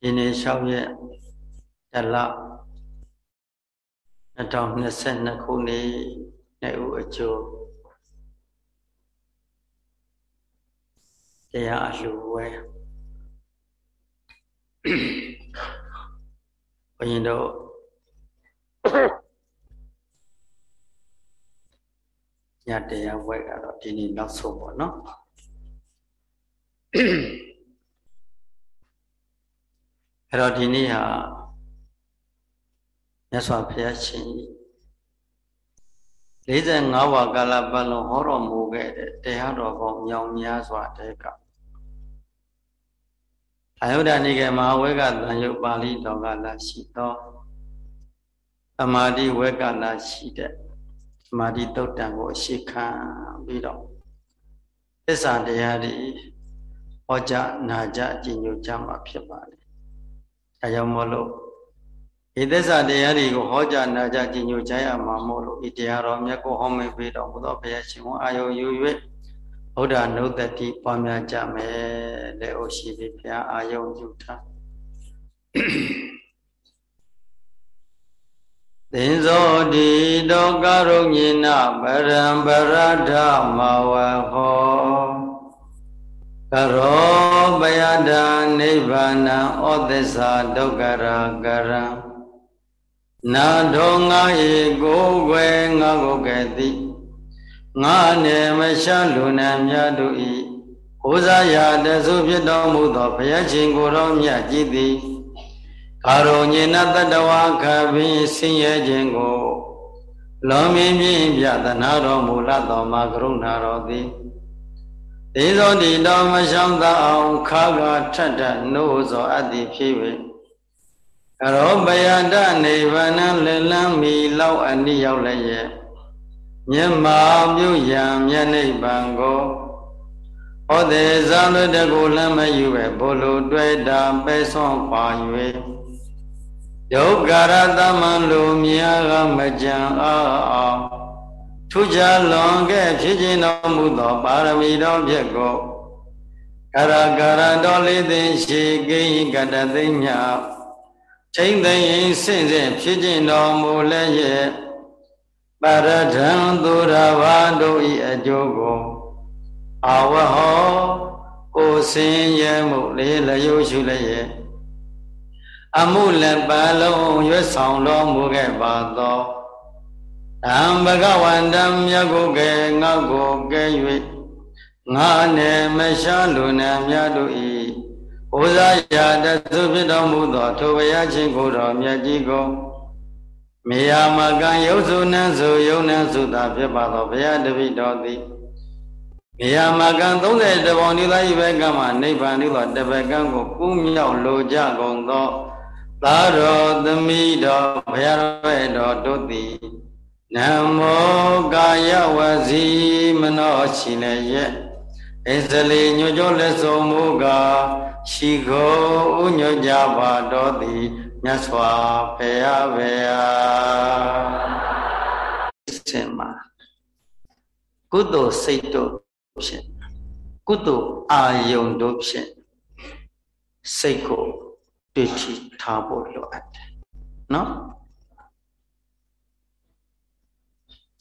ဒီနေ့6ရက်တလ2022ခုနှစ်နေ့ဦးအကျိုးတရားအလှဝဲဘုရင်တို့ညတရားဝဲကတော့ဒီနေ့နောက်ဆုံးပေါ့နော် အဲ့တော့ဒီနေ့ဟာမြတ်စွာဘုရားရှင်45ဝါကာလပတ်လုံးဟောတော်မူခဲ့တဲ့တရားတော်ပေါင်းမြောင်များစွာတဲကအာယုဒနိကေမဟာဝေကသံယုတ်ပါဠိတော်ကလာရှိသောသမာဓိဝေကလာရှိတဲ့သမာဓိတုတ်တံကိုအရှိခံပြီးတော့သစ္စာတရားတွေဟောကြားနာကြားအကျဉ်းချုပ်ကြမှာဖြစ်ပါတယ် ဒါကြောင့်မို့လို့ဒီသစ္စာတရားတွေကိုဟောကြားနာကြားကြည်ညိုကြရမှာမို့လို့ဒီတရားတော်မြတ်ကိုဟောမိပေးတော်မူသောဘုရားရှင်ကိုအာယုံယူ၍ဗုဒ္ဓနုတ္တိပွားများကြမယ်လက်အိုရှိပြီဘုရားအာယုံယူထားသင်္ဇောတိတောကရုညိနဗရံဗရဒမဝဟောကရောပ ယတနိဗ္ဗာနံဩသစ္စာဒုက္ခရာကရံနာထောငါဤကိုယ်ွယ်ငါကိုကဲ့သိငါနေမရှာလူနာများတို့ဤဟိုစားရာတဆုဖြစ်တော်မူသောဘုရားရှင်ကိုယ်တော်မြတ်ကြည်သည်ကာရုညေနတတဝါခဘိဆင်းရဲခြင်းကို လောမင်းပြင်းပြသနာတော်မူလတော်မှာကရုဏာတော်သည် ဒေသောတိတော်မရှောင်းသာအောင်ခါကထထနိုးသောအတ္တိဖြစ်၍ကရောပယတနိဗ္ဗာန်လက်လန်းမီလောက်အနိရောက်လည်းရဲ့မြတ်မာပြုရန်မြတ်နိဗ္ဗာန်ကိုဟောတဲ့ဇာလွတ်တကူလမ်းမယူပဲဘိုလ်လိုတွေ့တာပဲဆွန်ခွာ၍ဒုက္ခရသမံလူမြာကမကြံအောင် ထူးခြားလွန်ခဲ့ဖြစ်ခြင်းတော်မူသောပါရမီတော်ဖြင့်ကိုကရကရတော်လေးသိရှိကိကတသိညာချိန်သိရင်စင့်စင့်ဖြစ်ခြင်းတော်မူလည်းရဲ့ပရထံသူရဘာတို့ဤအကျိုးကိုအဝဟောကိုစင်ရမှုလေးလျုရှုလည်းရဲ့အမှုလည်းပါလုံးရွတ်ဆောင်တော်မူခဲ့ပါသော တံဘဂဝန္တံမြတ်ကိုကဲငါကိုကဲ၍ငါနဲ့မရှားလူနာများတို့ဤဩဇာရာတသုဖြစ်တော်မူသောထိုဘုရားရှင်ကိုတော်မြတ်ကြီးကိုမေယာမကံယုတ်စုနန်းစုယုံနန်းစုသာဖြစ်ပါသောဘုရားတပိတော်သည်မေယာမကံ30တပေါင်းဒီသားဤဘက်ကမှနိဗ္ဗာန်ဤသောတပကံကိုကူးမြောက်လိုကြကုန်သောသာတော်သမီးတော်ဘုရားတော်တို့သည် နမောကာယဝစီမနောရှိနေရဲ့အစ္စလီညွကြောလက်ဆုံးမူကားရှိခိုးဥညွကြပါတော်သည်မြတ်စွာဘုရားဘုရားစင်မှာကုသိုလ်စိတ်တို့ဖြင့်ကုသိုလ်အာယုန်တို့ဖြင့်စိတ်ကိုတွေ့ထိထားဖို့လိုအပ်တယ်နော်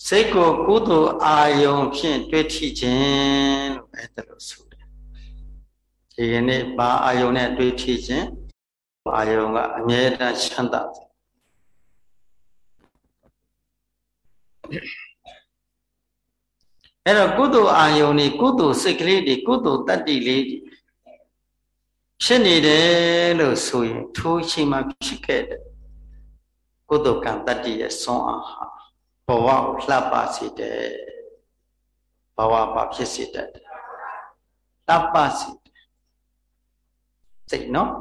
စိတ်ကိုကုသိုလ်အာယုံဖြင့်တွေ့ထိခြင်းလို့အဲ့ဒါလို့ဆိုတယ်ဒီကနေ့ဘာအာယုံနဲ့တွေ့ထိခြင်းအာယုံကအမြဲတမ်းချမ်းသာတယ်အဲ့တော့ကုသိုလ်အာယုန်นี่ကုသိုလ်စိတ်ကလေးတွေကုသိုလ်တတ္တိလေးတွေဖြစ်နေတယ်လို့ဆိုရင်ထိုးချိန်မှာဖြစ်ခဲ့တဲ့ကုသိုလ်ကံတတ္တိရဲ့ဆွမ်းအားဟာ ဘဝကိုလှပစေတယ်ဘဝပါဖြစ်စေတတ်တယ်လှပစေတယ်စိတ်နော်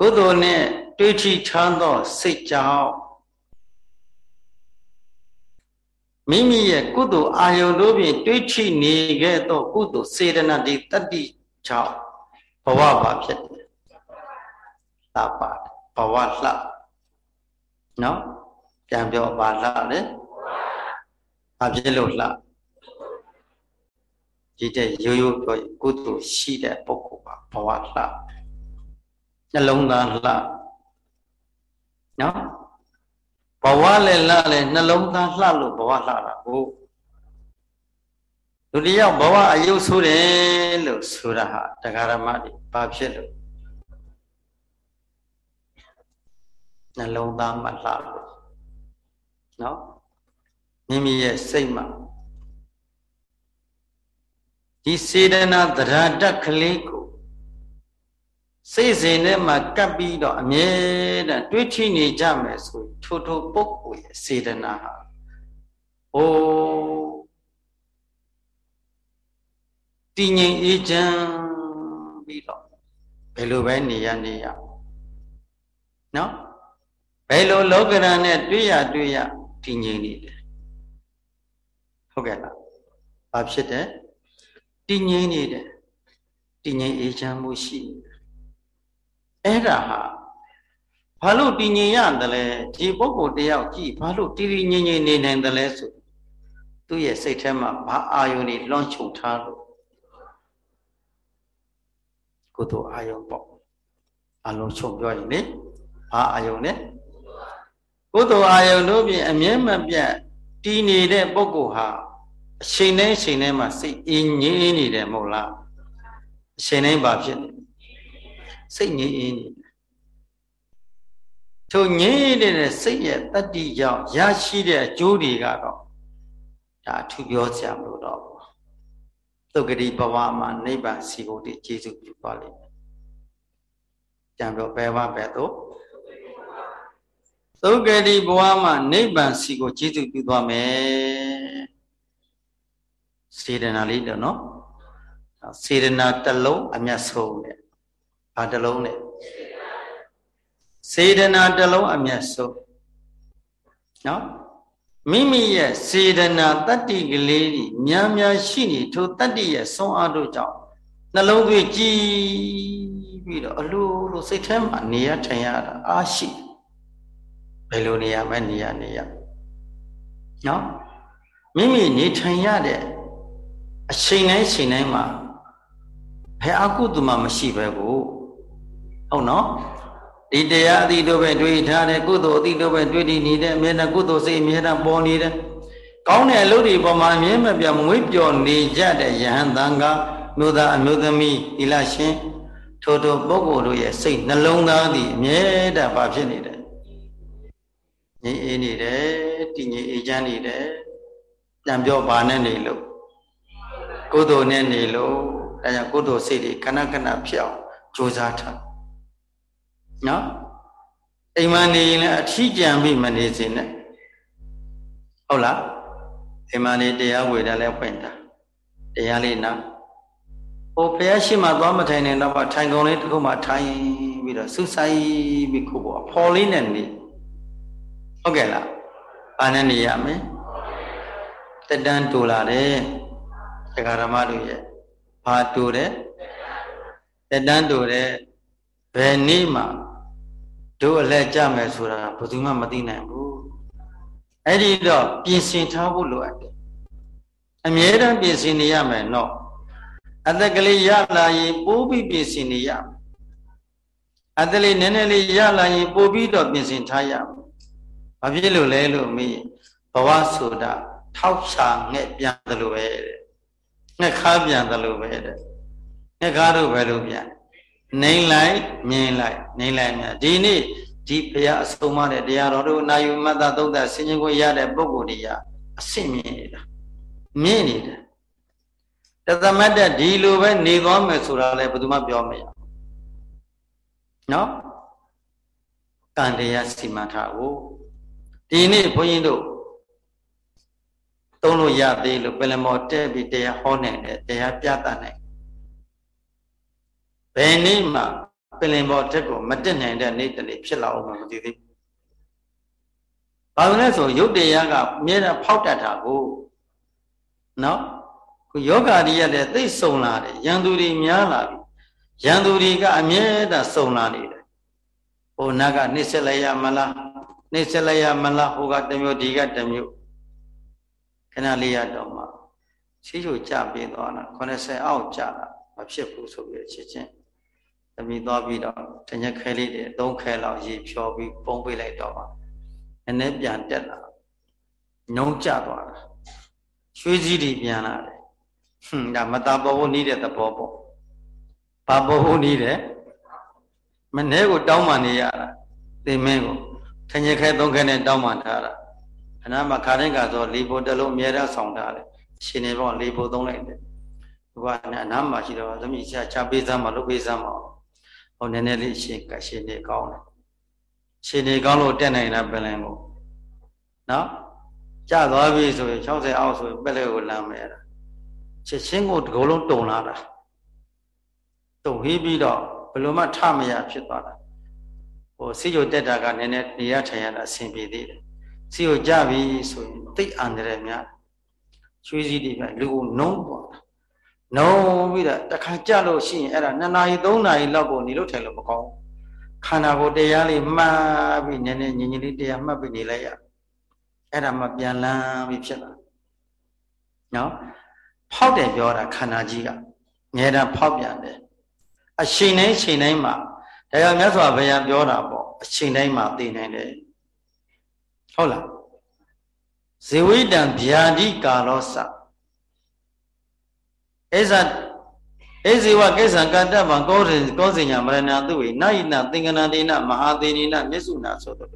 ကုသိုလ်နဲ့တွေးထီချမ်းသောစိတ်ကြောင့်မိမိရဲ့ကုသိုလ်အာယုန်တို့ဖြင့်တွေးထီနေခဲ့သောကုသိုလ်စေတနာတိတတ္တိကြောင့်ဘဝပါဖြစ်တယ်လှပဘဝလှနော်ပြန်ပြောပါလှတယ် ဘာဖြစ်လို့လှဒီတဲ့ရိုးရိုးပြောကုသိုလ်ရှိတဲ့ပုဂ္ဂိုလ်ပါဘဝလှနှလုံးသားလှနော်ဘဝလည်းလှလည်းနှလုံးသားလှလို့ဘဝလှတာကိုလူတယောက်ဘဝအယုတ်ဆိုးတယ်လို့ဆိုတာဟာတရားဓမ္မတွေဘာဖြစ်လို့နှလုံးသားမလှလို့နော် မိမိရဲ့စိတ်မှာဒီစေတနာသရတကလေးကိုစိတ်စဉ်ထဲမှာကပ်ပြီးတော့အမြဲတမ်းတွေးထိနေကြမယ်ဆိုထိုထိုပုဂ္ဂိုလ်ရဲ့စေတနာဟာဟိုတည်ငြိမ်အေးချမ်းပြီးတော့ဘယ်လိုပဲနေရနေရနော်ဘယ်လိုလောကရန်နဲ့တွေ့ရတွေ့ရတည်ငြိမ်နေတယ် ဟုတ်ကဲ့လားဘာဖြစ်တယ်တည်ငြိမ်နေတယ်တည်ငြိမ်အေးချမ်းမှုရှိနေတယ်အဲ့ဒါဟာဘာလို့တည်ငြိမ်ရတယ်လဲဒီပုဂ္ဂိုလ်တယောက်ကြည့်ဘာလို့တည်တည်ငြိမ်ငြိမ်နေနိုင်တယ်လဲဆိုသူ့ရဲ့စိတ်ထဲမှာဘာအာယုန်တွေလွှမ်းခြုံထားလို့ကုသိုလ်အာယုန်ပေါ့အလုံးချုပ်ပြောရင်လေဘာအာယုန်လဲကုသိုလ်အာယုန်တို့ဖြင့်အမြဲမပြတ်တည်နေတဲ့ပုဂ္ဂိုလ်ဟာ အချိန်တိုင်းအချိန်တိုင်းမှာစိတ်အင်းငြင်းနေတယ်မဟုတ်လားအချိန်တိုင်းဘာဖြစ်လဲစိတ်ငြင်းအင်းနေတယ်ထိုငြင်းနေတဲ့စိတ်ရဲ့တတ္တိကြောင့်ရရှိတဲ့အကျိုးတွေကတော့ဒါအထူးပြောစရာမလိုတော့ဘူးသုဂတိဘဝမှာနိဗ္ဗာန်စီကိုတည်ကျေစုပြုပါလိမ့်မယ်ကြံတော့ဘယ်ဝဘယ်တော့သုဂတိဘဝမှာနိဗ္ဗာန်စီကိုကျေစုပြုသွားမယ် စေတနာလေးတော့နော်စေတနာတစ်လုံးအမျက်ဆုံးတဲ့ဘာတစ်လုံးနဲ့စေတနာတစ်လုံးအမျက်ဆုံးနော်မိမိရဲ့စေတနာတတ္တိကလေးကြီးများများရှိနေထိုတတ္တိရဲ့ဆွမ်းအားတို့ကြောင့်နှလုံးသွေးကြည်ပြီးတော့အလိုလိုစိတ်ထဲမှာနေရထိုင်ရတာအားရှိဘယ်လိုနေရမလဲနေရနေရနော်မိမိနေထိုင်ရတဲ့ အချိန်တိုင်းချိန်တိုင်းမှာဘယ်အကုသိုလ်မှမရှိပဲကိုဟုတ်နော်ဒီတရားအသီးတို့ပဲတွေးထားတယ်ကုသိုလ်အသီးတို့ပဲတွေးတည်နေတယ်အမြဲတမ်းကုသိုလ်စိတ်အမြဲတမ်းပေါ်နေတယ်ကောင်းတဲ့အလုပ်တွေပေါ်မှာအမြဲမပြတ်မွေးပျော်နေကြတဲ့ယဟန်တန်ကမြို့သားအမျိုးသမီးသီလရှင်ထို့ထိုပုဂ္ဂိုလ်တို့ရဲ့စိတ်နှလုံးသားသည်အမြဲတမ်းဘာဖြစ်နေတယ်ငြိမ်အေးနေတယ်တည်ငြိမ်အေးချမ်းနေတယ်ပြန်ပြောဘာနဲ့နေလို့ ကုသိုလ်နဲ့နေလို့ဒါကြောင့်ကုသိုလ်စိတ်တွေခဏခဏဖြစ်အောင်ကြိုးစားထားနော်အိမ်မနေရင်လည်းအထီးကြံပြီးမနေစေနဲ့ဟုတ်လားအိမ်မနေတရားဝေတာလည်းဖွင့်တာတရားလေးနာဟိုဘုရားရှိမှသွားမထိုင်နေတော့ထိုင်ကုန်လေးတစ်ခုမှထိုင်ပြီးတော့ဆုဆိုင်ပြီးခုပေါ့အဖော်လေးနဲ့နေဟုတ်ကဲ့လားဘာနဲ့နေရမလဲတက်တန်းတူလာတယ် တရားဓမ္မတို့ရဲ့ဘာတူတယ်တက်တန်းတူတယ်ဘယ်နေ့မှတို့အလဲကြမယ်ဆိုတာဘယ်သူမှမသိနိုင်ဘူးအဲ့ဒီတော့ပြင်ဆင်ထားဖို့လိုအပ်တယ်အမြဲတမ်းပြင်ဆင်နေရမယ်နော်အသက်ကလေးရလာရင်ပိုးပြီးပြင်ဆင်နေရမယ်အသက်လေးနည်းနည်းလေးရလာရင်ပို့ပြီးတော့ပြင်ဆင်ထားရမယ်။ဘာဖြစ်လို့လဲလို့မေးဘဝဆိုတာထောက်ချငှက်ပြန်တယ်လို့ပဲတဲ့။ ငှက်ခါပြန်တယ်လို့ပဲတဲ့။ငှက်ခါတို့ပဲလို့ပြန်နေလိုက်မြင်လိုက်နေလိုက်မြဒီနေ့ဒီဘုရားအဆုံးမတဲ့တရားတော်တို့နာယူမတ္တသုံးသဆင်ခြင်ကိုရတဲ့ပုဂ္ဂိုလ်တွေကအဆင့်မြင်နေတာမြင်နေတယ်တသမတ်တဲ့ဒီလိုပဲနေသွားမယ်ဆိုတာလည်းဘယ်သူမှပြောမရနော်ကံတရားစီမံထားကိုဒီနေ့ဘုန်းကြီးတို့ သုံးလို့ရသေးလို့ပလမောတဲ့ပြီးတရားဟောနိုင်တယ်တရားပြသနိုင်ဘယ်နေ့မှပလင်ပေါ်တက်ကိုမတက်နိုင်တဲ့နေ့တနေ့ဖြစ်လာအောင်မသိသေးဘူး။ဘာလို့လဲဆိုရုပ်တရားကအမြဲတမ်းဖောက်တတ်တာကိုနော်ခုယောဂါတွေရတဲ့သိစုံလာတယ်ရန်သူတွေများလာပြီရန်သူတွေကအမြဲတမ်းစုံလာနေတယ်။ဟိုနတ်ကနှိစ္စလိုက်ရမလားနှိစ္စလိုက်ရမလားဟိုကတမျိုးဒီကတမျိုး ခဏလေးရတော့မှရှိချိုကြပြေးသွားတာ80အောက်ကြတာမဖြစ်ဘူးဆိုပြီးချက်ချင်းသမီးသွားပြီးတော့တညက်ခဲလေးတွေသုံးခဲလောက်ရေဖြောပြီးပုံပေးလိုက်တော့ပါနည်းနည်းပြန်တက်လာနှုံးကျသွားတာရွှေကြီးတွေပြန်လာတယ်ဟွန်းဒါမတာပေါ်ဖို့နီးတဲ့သဘောပေါ့ဘာပေါ်ဖို့နီးတယ်မနေ့ကိုတောင်းမှနေရတာသင်မင်းကိုထညက်ခဲသုံးခဲနဲ့တောင်းမှထားတာ အနာမှာခါတိုင်းကဆိုလေပိုတလုံးအများအားဆောင်ထားတယ်ရှင်နေပေါ့လေပိုသုံးလိုက်တယ်သူကအနာမှာရှိတော့သမီးချချပေးစမ်းမလုပ်ပေးစမ်းမဟိုနည်းနည်းလေးရှင်ကရှင်နေကောင်းတယ်ရှင်နေကောင်းလို့တက်နိုင်တာပင်လင်ကိုနော်ကြသွားပြီဆိုရင်60အောက်ဆိုရင်ပက်လက်ကိုလမ်းမယ်တာချက်ချင်းကိုတကိုယ်လုံးတုံလာတာတုံဟီးပြီးတော့ဘယ်လိုမှထမရဖြစ်သွားတာဟိုစိတ်ကြတက်တာကနည်းနည်းနေရထိုင်ရတာအဆင်ပြေသေးတယ် စိတ်ကိုကြပြီဆိုရင်တိတ်အန္တရာယ်များချွေးစည်းတွေပဲလူကိုနှုံးသွားတာနှုံးပြီးတော့တခါကြလို့ရှိရင်အဲ့ဒါ2နာရီ3နာရီလောက်ကိုနေလို့ထိုင်လို့မကောင်းခန္ဓာကိုယ်တရားလေးမှတ်ပြီးနည်းနည်းညင်ညင်လေးတရားမှတ်ပြီးနေလိုက်ရအဲ့ဒါမှပြန်လန်းပြီးဖြစ်လာနော်ဖောက်တယ်ပြောတာခန္ဓာကြီးကငယ်တာဖောက်ပြန်တယ်အချိန်တိုင်းချိန်တိုင်းမှာတရားမြတ်စွာဘုရားပြောတာပေါ့အချိန်တိုင်းမှာသိနိုင်တယ် ဟုတ်လားဇေဝိတံဗျာတိကာလောစအိဇာဧဇေဝကိစ္ဆံကတ္တဗံကောရိကောစင်ညာမရဏတုဝေနာယိနသင်္ကနာတိနမဟာသေနိနမျက်စုနာဆိုတော့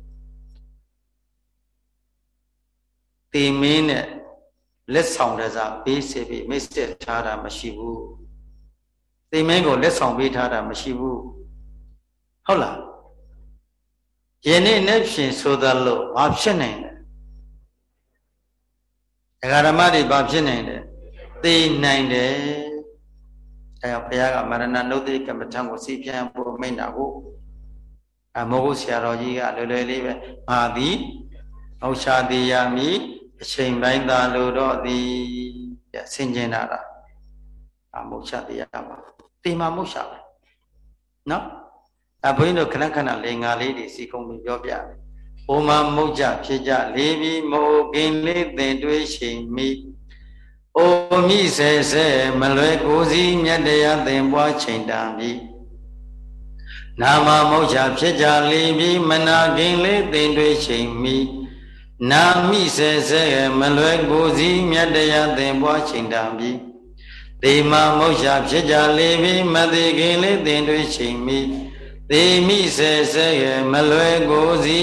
တေမင်းနဲ့လက်ဆောင်တဲ့စားပေးစေပြီးမိတ်ဆက်ထားတာမရှိဘူးတေမင်းကိုလက်ဆောင်ပေးထားတာမရှိဘူးဟုတ်လား ယနေ့နဲ့ဖြင့်ဆိုသလိုဘာဖြစ်နိုင်လဲဒကာဓမ္မတွေဘာဖြစ်နိုင်လဲသိနိုင်တယ်အဲဘုရားကမရဏနုဒိကမ္မထံကိုစီပြန်ဖို့မိန့်တာကိုအမောဟုဆရာတော်ကြီးကလွယ်လွယ်လေးပဲငါသည်ဟောရှာသေးရမည်အချိန်ပိုင်းသာလို့တော့သည်ဆင်ကျင်တာလားအမုတ်ချသေးရပါတေမာမုတ်ချပဲနော် အဘုန်းကြီးတို့ခဏခဏလေငါလေးတွေစီကုံပြီးပြောပြတယ်။ဘုံမမုတ်ကြဖြစ်ကြလေးပြီးမို့ကင်းလေးသင်တွေးချိန်မိ။အိုမိဆဲဆဲမလွယ်ကိုစီမြတ်တရားသင်ပွားချိန်တန်ပြီ။နာမမုတ်ကြဖြစ်ကြလေးပြီးမနာကင်းလေးသင်တွေးချိန်မိ။နာမိဆဲဆဲမလွယ်ကိုစီမြတ်တရားသင်ပွားချိန်တန်ပြီ။ဒေမမုတ်ကြဖြစ်ကြလေးပြီးမသိကင်းလေးသင်တွေးချိန်မိ။ သေမိစေစေရမလွယ်ကိုစီ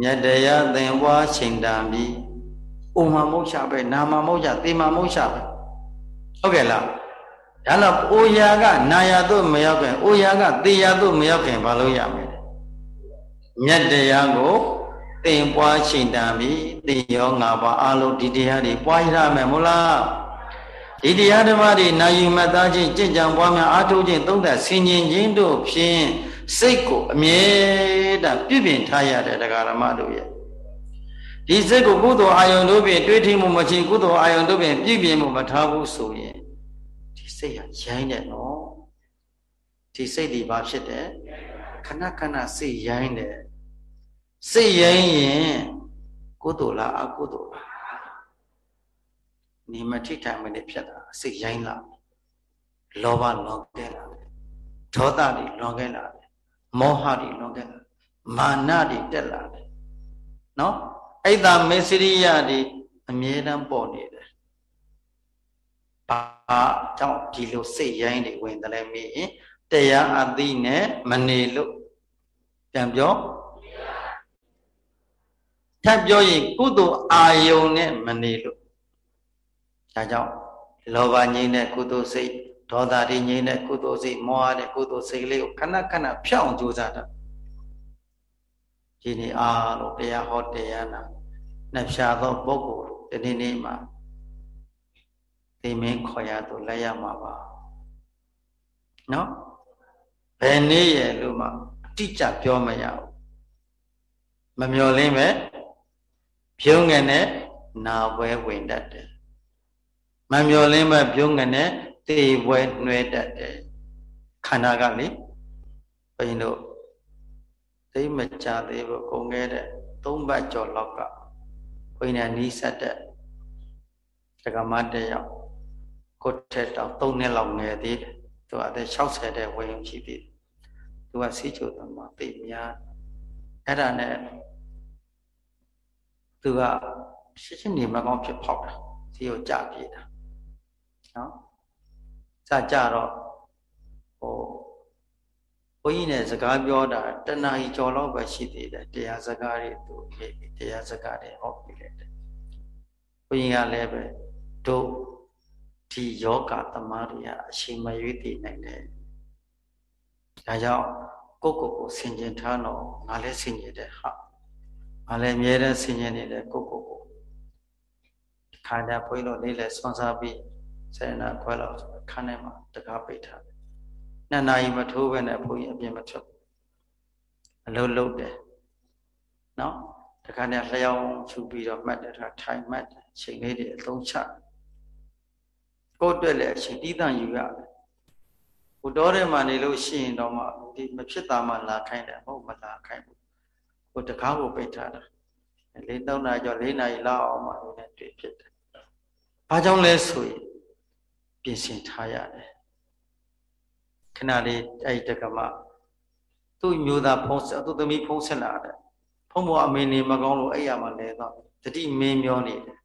မြတ်တရားသင်ပွားချိန်တံပြီဥမမုတ်ချပဲနာမမုတ်ချသေမမုတ်ချပဲဟုတ်ကဲ့လားဒါတော့အိုယာကနာယာတို့မရောက်ခင်အိုယာကသေယာတို့မရောက်ခင်ဘာလို့ရမလဲမြတ်တရားကိုသင်ပွားချိန်တံပြီသေရောငါပါအလုံးဒီတရားတွေပွားရမယ်မို့လား ဒီတရားဓမ္မတွေနာယူမှတ်သားခြင်းကြင်ကြံပွားများအားထုတ်ခြင်းသုံးသပ်ဆင်ခြင်ခြင်းတို့ဖြင့်စိတ်ကိုအမြဲတမ်းပြည့်ပြင်ထားရတဲ့တရားဓမ္မတို့ရဲ့ဒီစိတ်ကိုကုသိုလ်အာယုန်တို့ဖြင့်တွေးထိမှုမချင်းကုသိုလ်အာယုန်တို့ဖြင့်ပြည့်ပြင်မှုမထားဘူးဆိုရင်ဒီစိတ်ဟာရိုင်းတယ်နော်ဒီစိတ်ဒီဘာဖြစ်တယ်ခဏခဏစိတ်ရိုင်းတယ်စိတ်ရိုင်းရင်ကုသိုလ်လားအကုသိုလ်လား နေမထိထိုင်မနေဖြစ်တာစိတ်ရိုင်းလာလောဘလွန်ခဲ့လာဒေါသတွေလွန်ခဲ့လာမောဟတွေလွန်ခဲ့လာမာနတွေတက်လာတယ်နော်အဲ့ဒါမေစရိယတွေအမြဲတမ်းပေါ်နေတယ်ဘာကြောင့်ဒီလိုစိတ်ရိုင်းတွေဝင်တယ်လဲမေးရင်တရားအသိနဲ့မနေလို့ပြန်ပြောထပ်ပြောရင်ကုသိုလ်အာယုန်နဲ့မနေလို့ ဒါကြောင့်လောဘငြိမ်းတဲ့ကုသိုလ်စိတ်ဒေါသတွေငြိမ်းတဲ့ကုသိုလ်စိတ်မောဟတဲ့ကုသိုလ်စိတ်လေးကိုခဏခဏဖြောင်းကြိုးစားတာဒီနေ့အားလို့တရားဟောတရားနာနှဖြာသောပုဂ္ဂိုလ်ဒီနေ့နေ့မှာသိမင်းခေါ်ရသူလက်ရမှာပါနော်ဘယ်နေ့ရဲ့လို့မှအတိကျပြောမရဘူးမမျော်လင်းပဲဖြုံးငယ်နဲ့နာပွဲဝင်တတ်တယ် မမျောလင်းမဲ့ပြုံးငနဲ့တေပွဲနှွဲတတ်တယ်ခန္ဓာကလေဘုရင်တို့သိမကြသေးဘူးကုန်ခဲ့တဲ့သုံးဘတ်ကျော်လောက်ကဘုရင်နဲ့နီးစပ်တဲ့ဒကမတယောက်ကိုထက်တောင်၃နှစ်လောက်ငယ်သေးတယ်သူကအသက်60တဲ့ဝင်ရှိသေးတယ်သူကစီးချိုသမားသိများအဲ့ဒါနဲ့သူကရှင်းရှင်းနေမကောင်းဖြစ်ဖောက်တာစီကိုကြပြေးတာ နော်စကြတော့ဟိုဘုန်းကြီးနဲ့စကားပြောတာတဏှာကြီးကြော်တော့ပဲရှိသေးတယ်တရားစကားတွေသူရေးပြီးတရားစကားတွေဟောပြလိုက်တယ်ဘုန်းကြီးကလည်းပဲတို့ဒီယောဂသမားတွေကအချိန်မရွေးတည်နိုင်တယ်ဒါကြောင့်ကိုကိုကိုဆင်ကျင်ထားတော့ငါလည်းဆင်ကျင်တယ်ဟာငါလည်းအမြဲတမ်းဆင်ကျင်နေတယ်ကိုကိုကိုခန္ဓာဘုန်းကြီးတို့လေးလည်းဆွမ်းစားပြီး စေနာခွဲလောက်ခန်းထဲမှာတကားပိတ်ထားတယ်နှစ်နာရီမထိုးဘဲနဲ့ဘုန်းကြီးအပြင်မထွက်အလုံးလုံးတယ်နော်တခါနဲ့လျှောင်းချူပြီးတော့မှတ်တယ်ထားထိုင်မှတ်တယ်ချိန်လေးတွေအသုံးချကိုယ့်အတွက်လည်းအချိန်တည်တံ့ယူရတယ်ဟိုတော်ထဲမှာနေလို့ရှိရင်တော့မှဒီမဖြစ်တာမှလာခိုင်းတယ်မဟုတ်မလာခိုင်းဘူးဟိုတကားကိုပိတ်ထားတာလေးသုံးနာကျော်လေးနာရီလောက်အောင်မှလည်းတွေ့ဖြစ်တယ်ဘာကြောင့်လဲဆိုရင် ပြင်ဆင်ထားရတယ်ခဏလေးအဲ့တက္ကမသူ့မျိုးသားဖုံးဆက်သူ့သမီးဖုံးဆက်လာတယ်ဖုံးပေါ်အမေနေမကောင်းလို့အဲ့ရမှာလဲတော့တတိမင်းမျောနေတယ်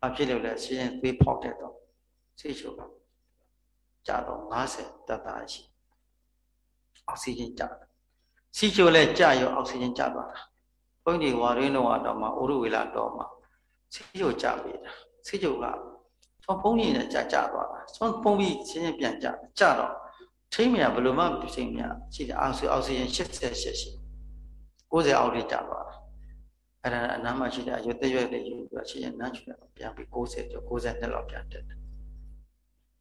ဘာဖြစ်လို့လဲရှင်းသွေးဖောက်တဲ့တော့စိတ်ချုပ်တော့ကြာတော့90တတရှိအောက်ဆီဂျင်ကြာတယ်စီချိုလဲကြာရောအောက်ဆီဂျင်ကြာသွားတာဘုန်းကြီးဝါရင်းတော့တော့မှဥရဝေလာတော့မှစီချိုကြာပြီတာစီချိုက ဆွန်ဖုံးကြီးနဲ့ကြာကြာသွားတာဆွန်ဖုံးပြီးချင်းချင်းပြန်ကြာကြာတော့ထိမ့်မြဘယ်လိုမှထိမ့်မြရှိတယ်အောက်ဆီအောက်ဆီဂျင်88ရှိ90အောက်ထိကြာသွားတာအဲ့ဒါအနားမှာရှိတဲ့အရွယ်တရွယ်လေးယူပြီးရှိရင်နန်းချူတယ်ပြန်ပြီး90ကျော်90လောက်ပြန်တက်တယ်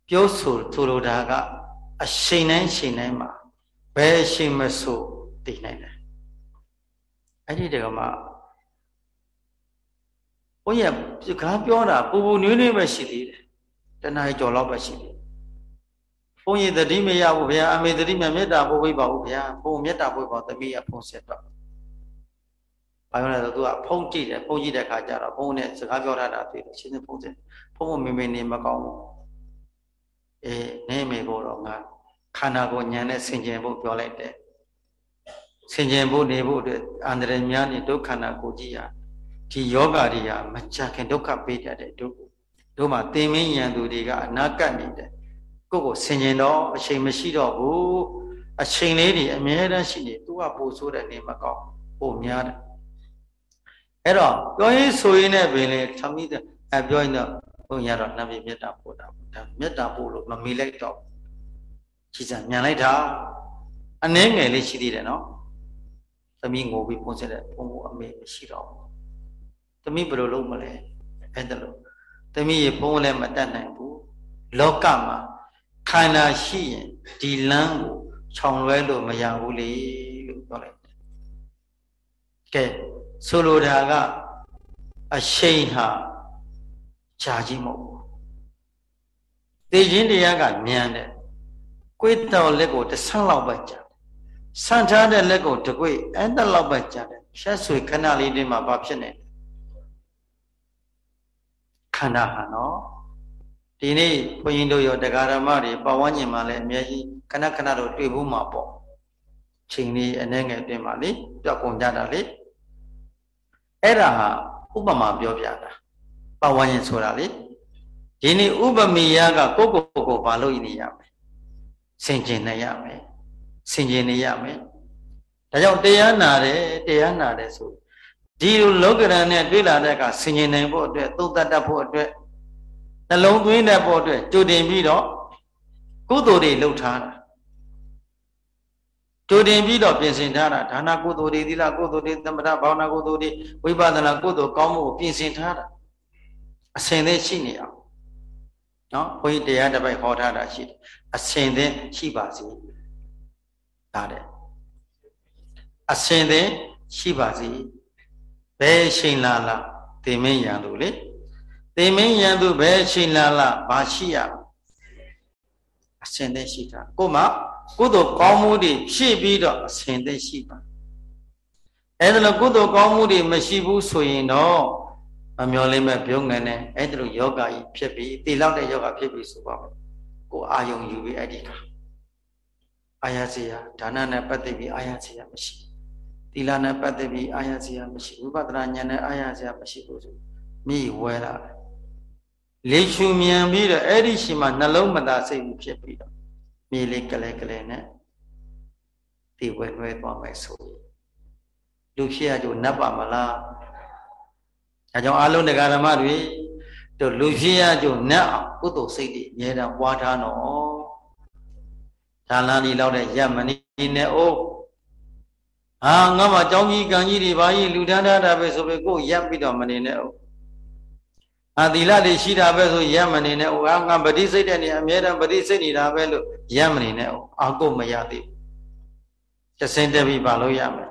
ပြောဆိုဆိုလိုတာကအချိန်တိုင်းချိန်တိုင်းမှာဘယ်အချိန်မဆိုတည်နိုင်တယ်အဲ့ဒီတကမှာ ဘုန်းကြီးကကားပြောတာပူပူနွေးနွေးပဲရှိသေးတယ်တဏှာကြော်လောက်ပဲရှိသေးတယ်ဘုန်းကြီးတတိမရဘူးဗျာအမေတတိမမေတ္တာပို့ပေးပါဦးဗျာဘုံမေတ္တာပို့ပါသမီးကဖုံးဆက်တော့ဘာပြောလဲဆိုသူကဖုံးကြည့်တယ်ဖုံးကြည့်တဲ့ခါကျတော့ဘုံနဲ့စကားပြောထားတာတွေ့တယ်ရှင်းရှင်းဖုံးစင်ဖုံးမမေမေနေမကောင်းဘူးအေးနေမေကိုတော့ငါခန္ဓာကိုညံနဲ့ဆင်ခြင်ဖို့ပြောလိုက်တယ်ဆင်ခြင်ဖို့နေဖို့အတွက်အန္တရာယ်များနေဒုက္ခနာကိုကြည့်ရ ဒီယောဂတွေဟာမချခင်ဒုက္ခပေးတတ်တဲ့ဒုက္ခတို့မှာသင်မင်းရန်သူတွေကအနာကပ်နေတယ်ကိုယ့်ကိုဆင်ခြင်တော့အချိန်မရှိတော့ဘူးအချိန်လေးတွေအမြဲတမ်းရှိနေသူကပို့ဆိုးတဲ့နေမကောင်းပို့များတယ်အဲ့တော့ပြောရင်ဆိုရင်လည်းပင်လေသမီးအပြောရင်တော့ဘုန်းကြီးကတော့နတ်ပြည်မေတ္တာပို့တာဒါမေတ္တာပို့လို့မမီလိုက်တော့ကြီးစံမြန်လိုက်တာအနှဲငယ်လေးရှိသေးတယ်နော်သမီးငိုပြီးဖုန်းဆက်တဲ့ဖုန်းကိုအမေမရှိတော့ဘူး သမီးဘယ်လိုလုပ်မလဲအဲ့ဒါလို့သမီးရေဖုန်းလည်းမတတ်နိုင်ဘူးလောကမှာခန္ဓာရှိရင်ဒီလမ်းကိုခြောင်လွဲလို့မရဘူးလေလို့ပြောလိုက်တယ်ကဲဆိုလိုတာကအရှိန်ဟာရှားကြီးမဟုတ်ဘူးသိခြင်းတရားကမြန်တယ်ကိုယ်တော်လက်ကိုတစ်ဆန်းလောက်ပဲကြာဆန့်ထားတဲ့လက်ကိုတကွေ့အဲ့တလောက်ပဲကြာတယ်ရှက်ဆွေခဏလေးတည်းမှာဘာဖြစ်နေ ခန္ဓာဟာနော်ဒီနေ့ဘုန်းကြီးတို့ရောတရားဓမ္မတွေပဝန်းကျင်မှာလည်းအများကြီးခဏခဏတော့တွေ့ဖို့မှာပေါ့ချိန်လေးအနှဲငယ်တင်ပါလေပြောက်ကုန်ကြတာလေအဲ့ဒါဟာဥပမာပြောပြတာပဝန်းကျင်ဆိုတာလေဒီနေ့ဥပမေယကကိုကိုကိုကိုဘာလို့နေရမလဲဆင်ကျင်နေရမယ်ဆင်ကျင်နေရမယ်ဒါကြောင့်တရားနာတယ်တရားနာတယ်ဆို ဒီလိုလောကရန်နဲ့တွေ့လာတဲ့အခါဆင်ကျင်နိုင်ဖို့အတွက်သုံးသတ်တတ်ဖို့အတွက်နှလုံးသွင်းတဲ့ဖို့အတွက်ကြိုတင်ပြီးတော့ကုသိုလ်တွေလှုပ်ထားတာကြိုတင်ပြီးတော့ပြင်ဆင်ထားတာဒါနကုသိုလ်တွေသီလကုသိုလ်တွေသမထဘာဝနာကုသိုလ်တွေဝိပဿနာကုသိုလ်ကောင်းမှုကိုပြင်ဆင်ထားတာအစဉ်သင်းရှိနေအောင်နော်ဘုန်းကြီးတရားတစ်ပိုက်ဟောထားတာရှိတယ်အစဉ်သင်းရှိပါစေဒါတဲ့အစဉ်သင်းရှိပါစေ ဘယ်ချိန်လာလာသေမင်းရန်သူလေသေမင်းရန်သူဘယ်ချိန်လာလာဘာရှိရအစဉ်သင်းရှိတာကိုမှကုသိုလ်ကောင်းမှုတွေဖြည့်ပြီးတော့အစဉ်သင်းရှိပါအဲ့ဒါလို့ကုသိုလ်ကောင်းမှုတွေမရှိဘူးဆိုရင်တော့မမျောလေးမဲ့ပြုံးငန်းနဲ့အဲ့ဒါလိုယောဂကြီးဖြစ်ပြီးတည်လောက်တဲ့ယောဂဖြစ်ပြီးဆိုပါမယ်ကိုအာယုံယူပြီးအဲ့ဒီကအာရစီယာဒါနနဲ့ပတ်သက်ပြီးအာရစီယာမရှိသီ လနဲ့ပတ်သက်ပြီးအာရစီယာမရှိဝိပဿနာဉာဏ်နဲ့အာရစီယာမရှိဘူးဆိုမိဝဲလာတယ်လေရှုမြန်ပြီးတော့အဲ့ဒီရှိမှနှလုံးမသာစိတ်ဖြစ်ပြီးတော့မြေလေးကလေးကလေးနဲ့ဒီဝဲလွဲသွားမယ်ဆိုလူဖြစ်ရကြနတ်ပါမလားအဲကြောင့်အလုံးတရားဓမ္မတွေတို့လူဖြစ်ရကြနတ်အောင်ကုသိုလ်စိတ်တွေအများတန်းပွားထားတော့ဒါလန်ဒီလောက်တဲ့ရမဏီနဲ့အိုး ဟာငါမှကြောင်းကြီးကံကြီးတွေဘာကြီးလူတန်းထားတာပဲဆိုပေကိုရပ်ပြီးတော့မနေနဲ့အိုးအာသီလတွေရှိတာပဲဆိုရမနေနဲ့အိုးဟာငါပฏิစိတ်တဲ့နေအမြဲတမ်းပฏิစိတ်နေတာပဲလို့ရမနေနဲ့အိုးအာကိုမရသေးဘူးသစင်တက်ပြီးပါလို့ရမယ်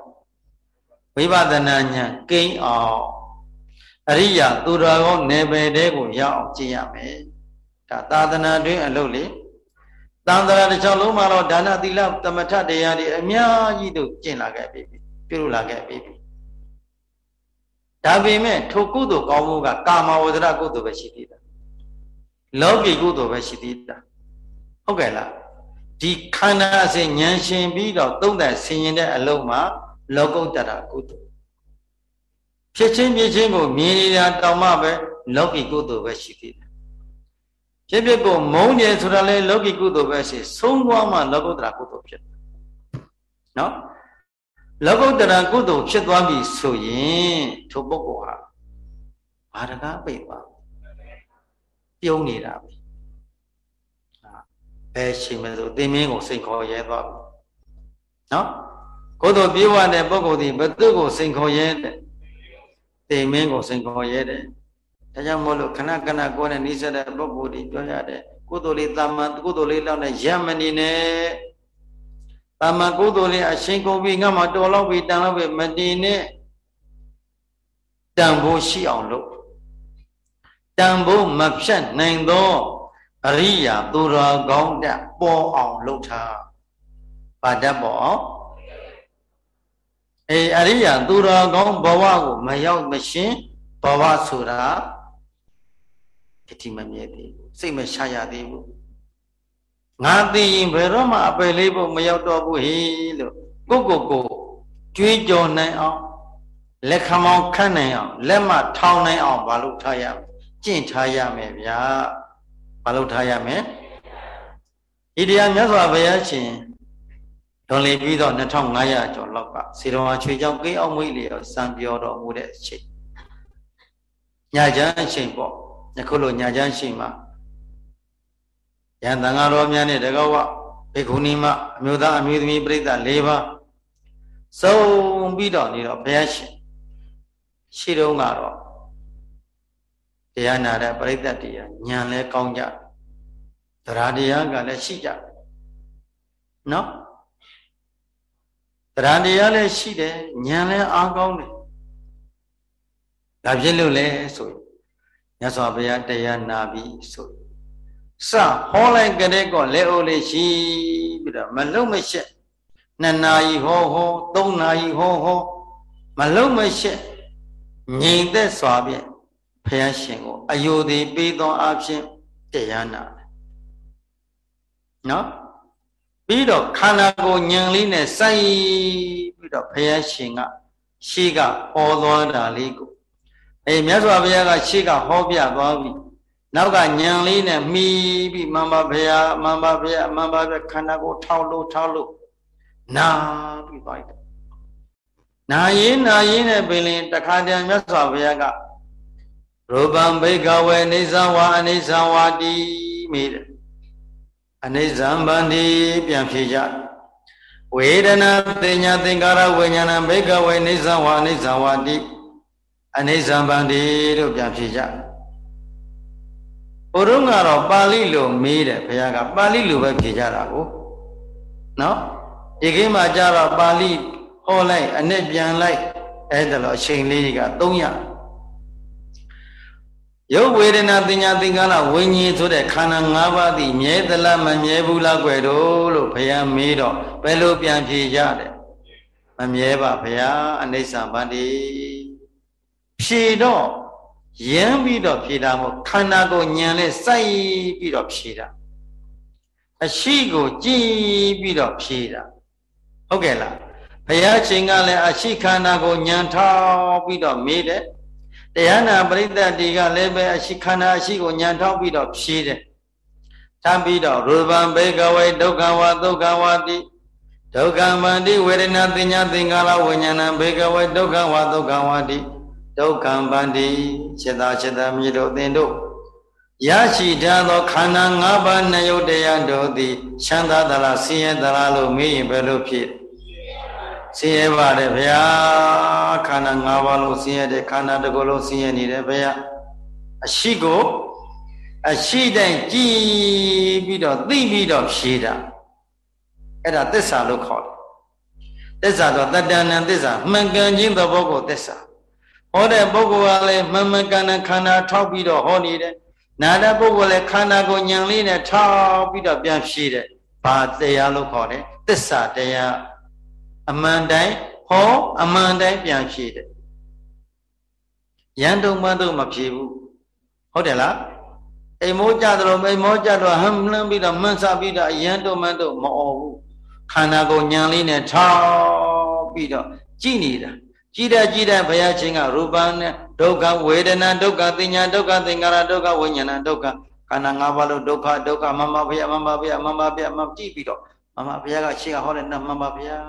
ဝိပဿနာဉာဏ်ကိန်းအောင်အရိယာသူတော်ကောင်းနယ်ပယ်တဲ့ကိုရအောင်ကြည့်ရမယ်ဒါသာသနာတွင်အလုပ်လေ တန်ត្រာတစ်ချောင်းလုံးမှာတော့ဒါနသီလသမထတရားတွေအများကြီးတို့ကျင့်လာခဲ့ပြီပြုလုပ်လာခဲ့ပြီဒါပေမဲ့ထိုကုသိုလ်ကောင်းမှုကကာမဝဇ္ဇရကုသိုလ်ပဲရှိသေးတာလောကီကုသိုလ်ပဲရှိသေးတာဟုတ်ကဲ့လားဒီခန္ဓာအစဉ်ဉာဏ်ရှင်ပြီးတော့သုံးသက်ဆင်ရင်တဲ့အလုံးမှာလောကုတ္တရာကုသိုလ်ဖြစ်ချင်းဖြစ်ချင်းကိုမြင်နေတာတောင်မှပဲလောကီကုသိုလ်ပဲရှိသေးတယ် ဖြစ်ဖြစ်ကိုမုန်းတယ်ဆိုတာလေလောကီကုသိုလ်ပဲရှိဆုံးသွားမှလောကုတ္တရာကုသိုလ်ဖြစ်တယ်နော်လောကုတ္တရာကုသိုလ်ဖြစ်သွားပြီဆိုရင်ထိုပုဂ္ဂိုလ်ဟာဘာတကားပိတ်သွားပြုံးနေတာပဲဘယ်ရှိမလို့သင်မင်းကိုစိတ်ခေါ်ရဲသွားပြီနော်ကိုယ်တော်ပြေဝတဲ့ပုဂ္ဂိုလ်ဒီဘသူကိုစိတ်ခေါ်ရဲတဲ့သင်မင်းကိုစိတ်ခေါ်ရဲတဲ့ ဒါကြောင့်မို့လို့ခဏခဏကိုယ်နဲ့နှိစတဲ့ပုဂ္ဂိုလ်ဒီပြောရတဲ့ကုသိုလ်လေးတာမန်ကုသိုလ်လေးလောက်နဲ့ရမနေနဲ့တာမန်ကုသိုလ်လေးအရှိန်ကုန်ပြီးငါမှတော်လောက်ပြီးတန်လောက်ပြီးမတည်နဲ့တန်ဖို့ရှိအောင်လုပ်တန်ဖို့မဖြတ်နိုင်သောအရိယာသူတော်ကောင်းတဲ့ပေါ်အောင်လုပ်ထားပါတတ်ပေါ်အောင်အေးအရိယာသူတော်ကောင်းဘဝကိုမရောက်မရှင်ဘဝဆိုတာ အတိမမြဲသေးဘူးစိတ်မရှာရသေးဘူးငါသိရင်ဘယ်တော့မှအပယ်လေးဖို့မရောက်တော့ဘူးဟေးလို့ကိုကိုကိုကြွေးကြော်နိုင်အောင်လက်ခမောင်းခတ်နိုင်အောင်လက်မထောင်နိုင်အောင်မလုပ်ထားရမယ်ကျင့်ထားရမယ်ဗျာမလုပ်ထားရမယ်ဒီတရားမြတ်စွာဘုရားရှင်လွန်လေပြီးတော့2500ကျော်လောက်ကစေတော်ဟာချွေကြောင့်ကိအောင်မွေးလျော်စံပြောတော်မူတဲ့အချိန်ညချမ်းအချိန်ပေါ့ ယခုလိုညချမ်းရှိမှာယံသံဃာတော်များနဲ့တကောဝဘေခုနီမအမျိုးသားအမျိုးသမီးပြိဿ၄ပါးစုံပြီးတော့နေတော့ဘုရားရှင်ရှိတုန်းကတော့တရားနာတဲ့ပြိဿတရားညံလဲကောင်းကြတရားတရားကလည်းရှိကြနော်တရားတရားလည်းရှိတယ်ညံလည်းအားကောင်းတယ်ဒါဖြစ်လို့လဲဆို မြတ်စွာဘုရားတရားနာပြီးဆိုစဟောလိုက်ကြတဲ့ကောလက်အိုးလေးရှိပြီးတော့မလုံးမရှက်နှစ်နာရီဟောဟောသုံးနာရီဟောဟောမလုံးမရှက်ငြိမ်သက်စွာဖြင့်ဘုရားရှင်ကိုအယုဒိပေးသောအဖြစ်တရားနာနော်ပြီးတော့ခန္ဓာကိုယ်ညံလေးနဲ့စိုက်ပြီးတော့ဘုရားရှင်ကရှေ့ကဟောသွားတာလေးကို အေးမြတ်စွာဘုရားကရှေ့ကဟောပြသွားပြီနောက်ကညံလေးနဲ့မှီပြီးမမဘုရားမမဘုရားမမဘုရားခန္ဓာကိုထောက်လို့ထောက်လို့နာပြီးသွားတယ်နာရင်နာရင်နဲ့ပင်လင်တခါတည်းမြတ်စွာဘုရားကရူပံဘိကဝေအိသဝါအိသဝါတိမိတဲ့အိသံဗန္တိပြန်ဖြေကြဝေဒနာတင်ညာသင်္ကာရဝိညာဏဘိကဝေအိသဝါအိသဝါတိ အိသံဗန္တိလို့ပြန်ဖြေကြဘုရုံကတော့ပါဠိလိုမေးတယ်ဘုရားကပါဠိလိုပဲဖြေကြတာကိုနော်ဒီကိမှာကြတော့ပါဠိဟောလိုက်အနဲ့ပြန်လိုက်အဲ့ဒါလို့အချိန်လေးက300ရုပ်ဝေဒနာတင်ညာသင်္ကာရဝိညာဉ်ဆိုတဲ့ခန္ဓာ၅ပါးသည်မြဲသလားမမြဲဘူးလားကွယ်တို့လို့ဘုရားမေးတော့ဘယ်လိုပြန်ဖြေကြတယ်မမြဲပါဘုရားအနိစ္စဗန္တိ ဖြေတော့ရမ်းပြီးတော့ဖြေတာမို့ခန္ဓာကိုညံလဲစိုက်ပြီးတော့ဖြေတာအရှိကိုကြည်ပြီးတော့ဖြေတာဟုတ်ကဲ့လားဘုရားရှင်ကလည်းအရှိခန္ဓာကိုညံထောက်ပြီးတော့မေးတယ်တရားနာပရိသတ်တွေကလည်းပဲအရှိခန္ဓာအရှိကိုညံထောက်ပြီးတော့ဖြေတယ်ထပ်ပြီးတော့ရူပံဘေကဝေဒုက္ခဝဒုက္ခဝတိဒုက္ခမန္တိဝေဒနာတင်ညာသင်္ကာလဝိညာဏဘေကဝေဒုက္ခဝဒုက္ခဝတိ ဒုက္ခံပန္တိစေတစေတမြေတို့သင်တို့ရရှိထားသောခန္ဓာ၅ပါးနှယုတ်တရားတို့သည်ချမ်းသာသလားဆင်းရဲသလားလို့မေးရင်ဘယ်လိုဖြစ်ဆင်းရဲပါတယ်ဗျာခန္ဓာ၅ပါးလုံးဆင်းရဲတယ်ခန္ဓာတစ်ခုလုံးဆင်းရဲနေတယ်ဗျာအရှိကိုအရှိတိုင်းကြည်ပြီးတော့သိပြီးတော့ဖြေတာအဲ့ဒါသစ္စာလို့ခေါ်တယ်သစ္စာတော့တတ္တဏံသစ္စာမှန်ကန်ခြင်းသဘောကိုသစ္စာ ဟောတဲ့ပုဂ္ဂိုလ်ကလည်းမှန်မှန်ကန်ကန်ခန္ဓာထောက်ပြီးတော့ဟောနေတယ်နာတဲ့ပုဂ္ဂိုလ်လည်းခန္ဓာကိုညံလေးနဲ့ထောက်ပြီးတော့ပြန်ဖြည့်တယ်ဘာတရားလို့ခေါ်တယ်သစ္စာတရားအမှန်တိုင်းဟောအမှန်တိုင်းပြန်ဖြည့်တယ်ရန်တုံမှတော့မဖြည့်ဘူးဟုတ်တယ်လားအိမ်မိုးကြတယ်လို့အိမ်မိုးကြတော့ဟမ်လန်းပြီးတော့မှန်းစားပြီးတော့ရန်တုံမှတော့မအော်ဘူးခန္ဓာကိုညံလေးနဲ့ထောက်ပြီးတော့ကြည်နေတာ ကြည်တဲ့ကြည်တဲ့ဘုရားရှင်ကရူပနဲ့ဒုက္ခဝေဒနာဒုက္ခသင်ညာဒုက္ခသင်္ကာရဒုက္ခဝိညာဏဒုက္ခခန္ဓာ၅ပါးလို့ဒုက္ခဒုက္ခမမဘုရားမမဘုရားမမဘုရားမကြည့်ပြီးတော့မမဘုရားကရှေ့ကဟောတဲ့နမမဘုရား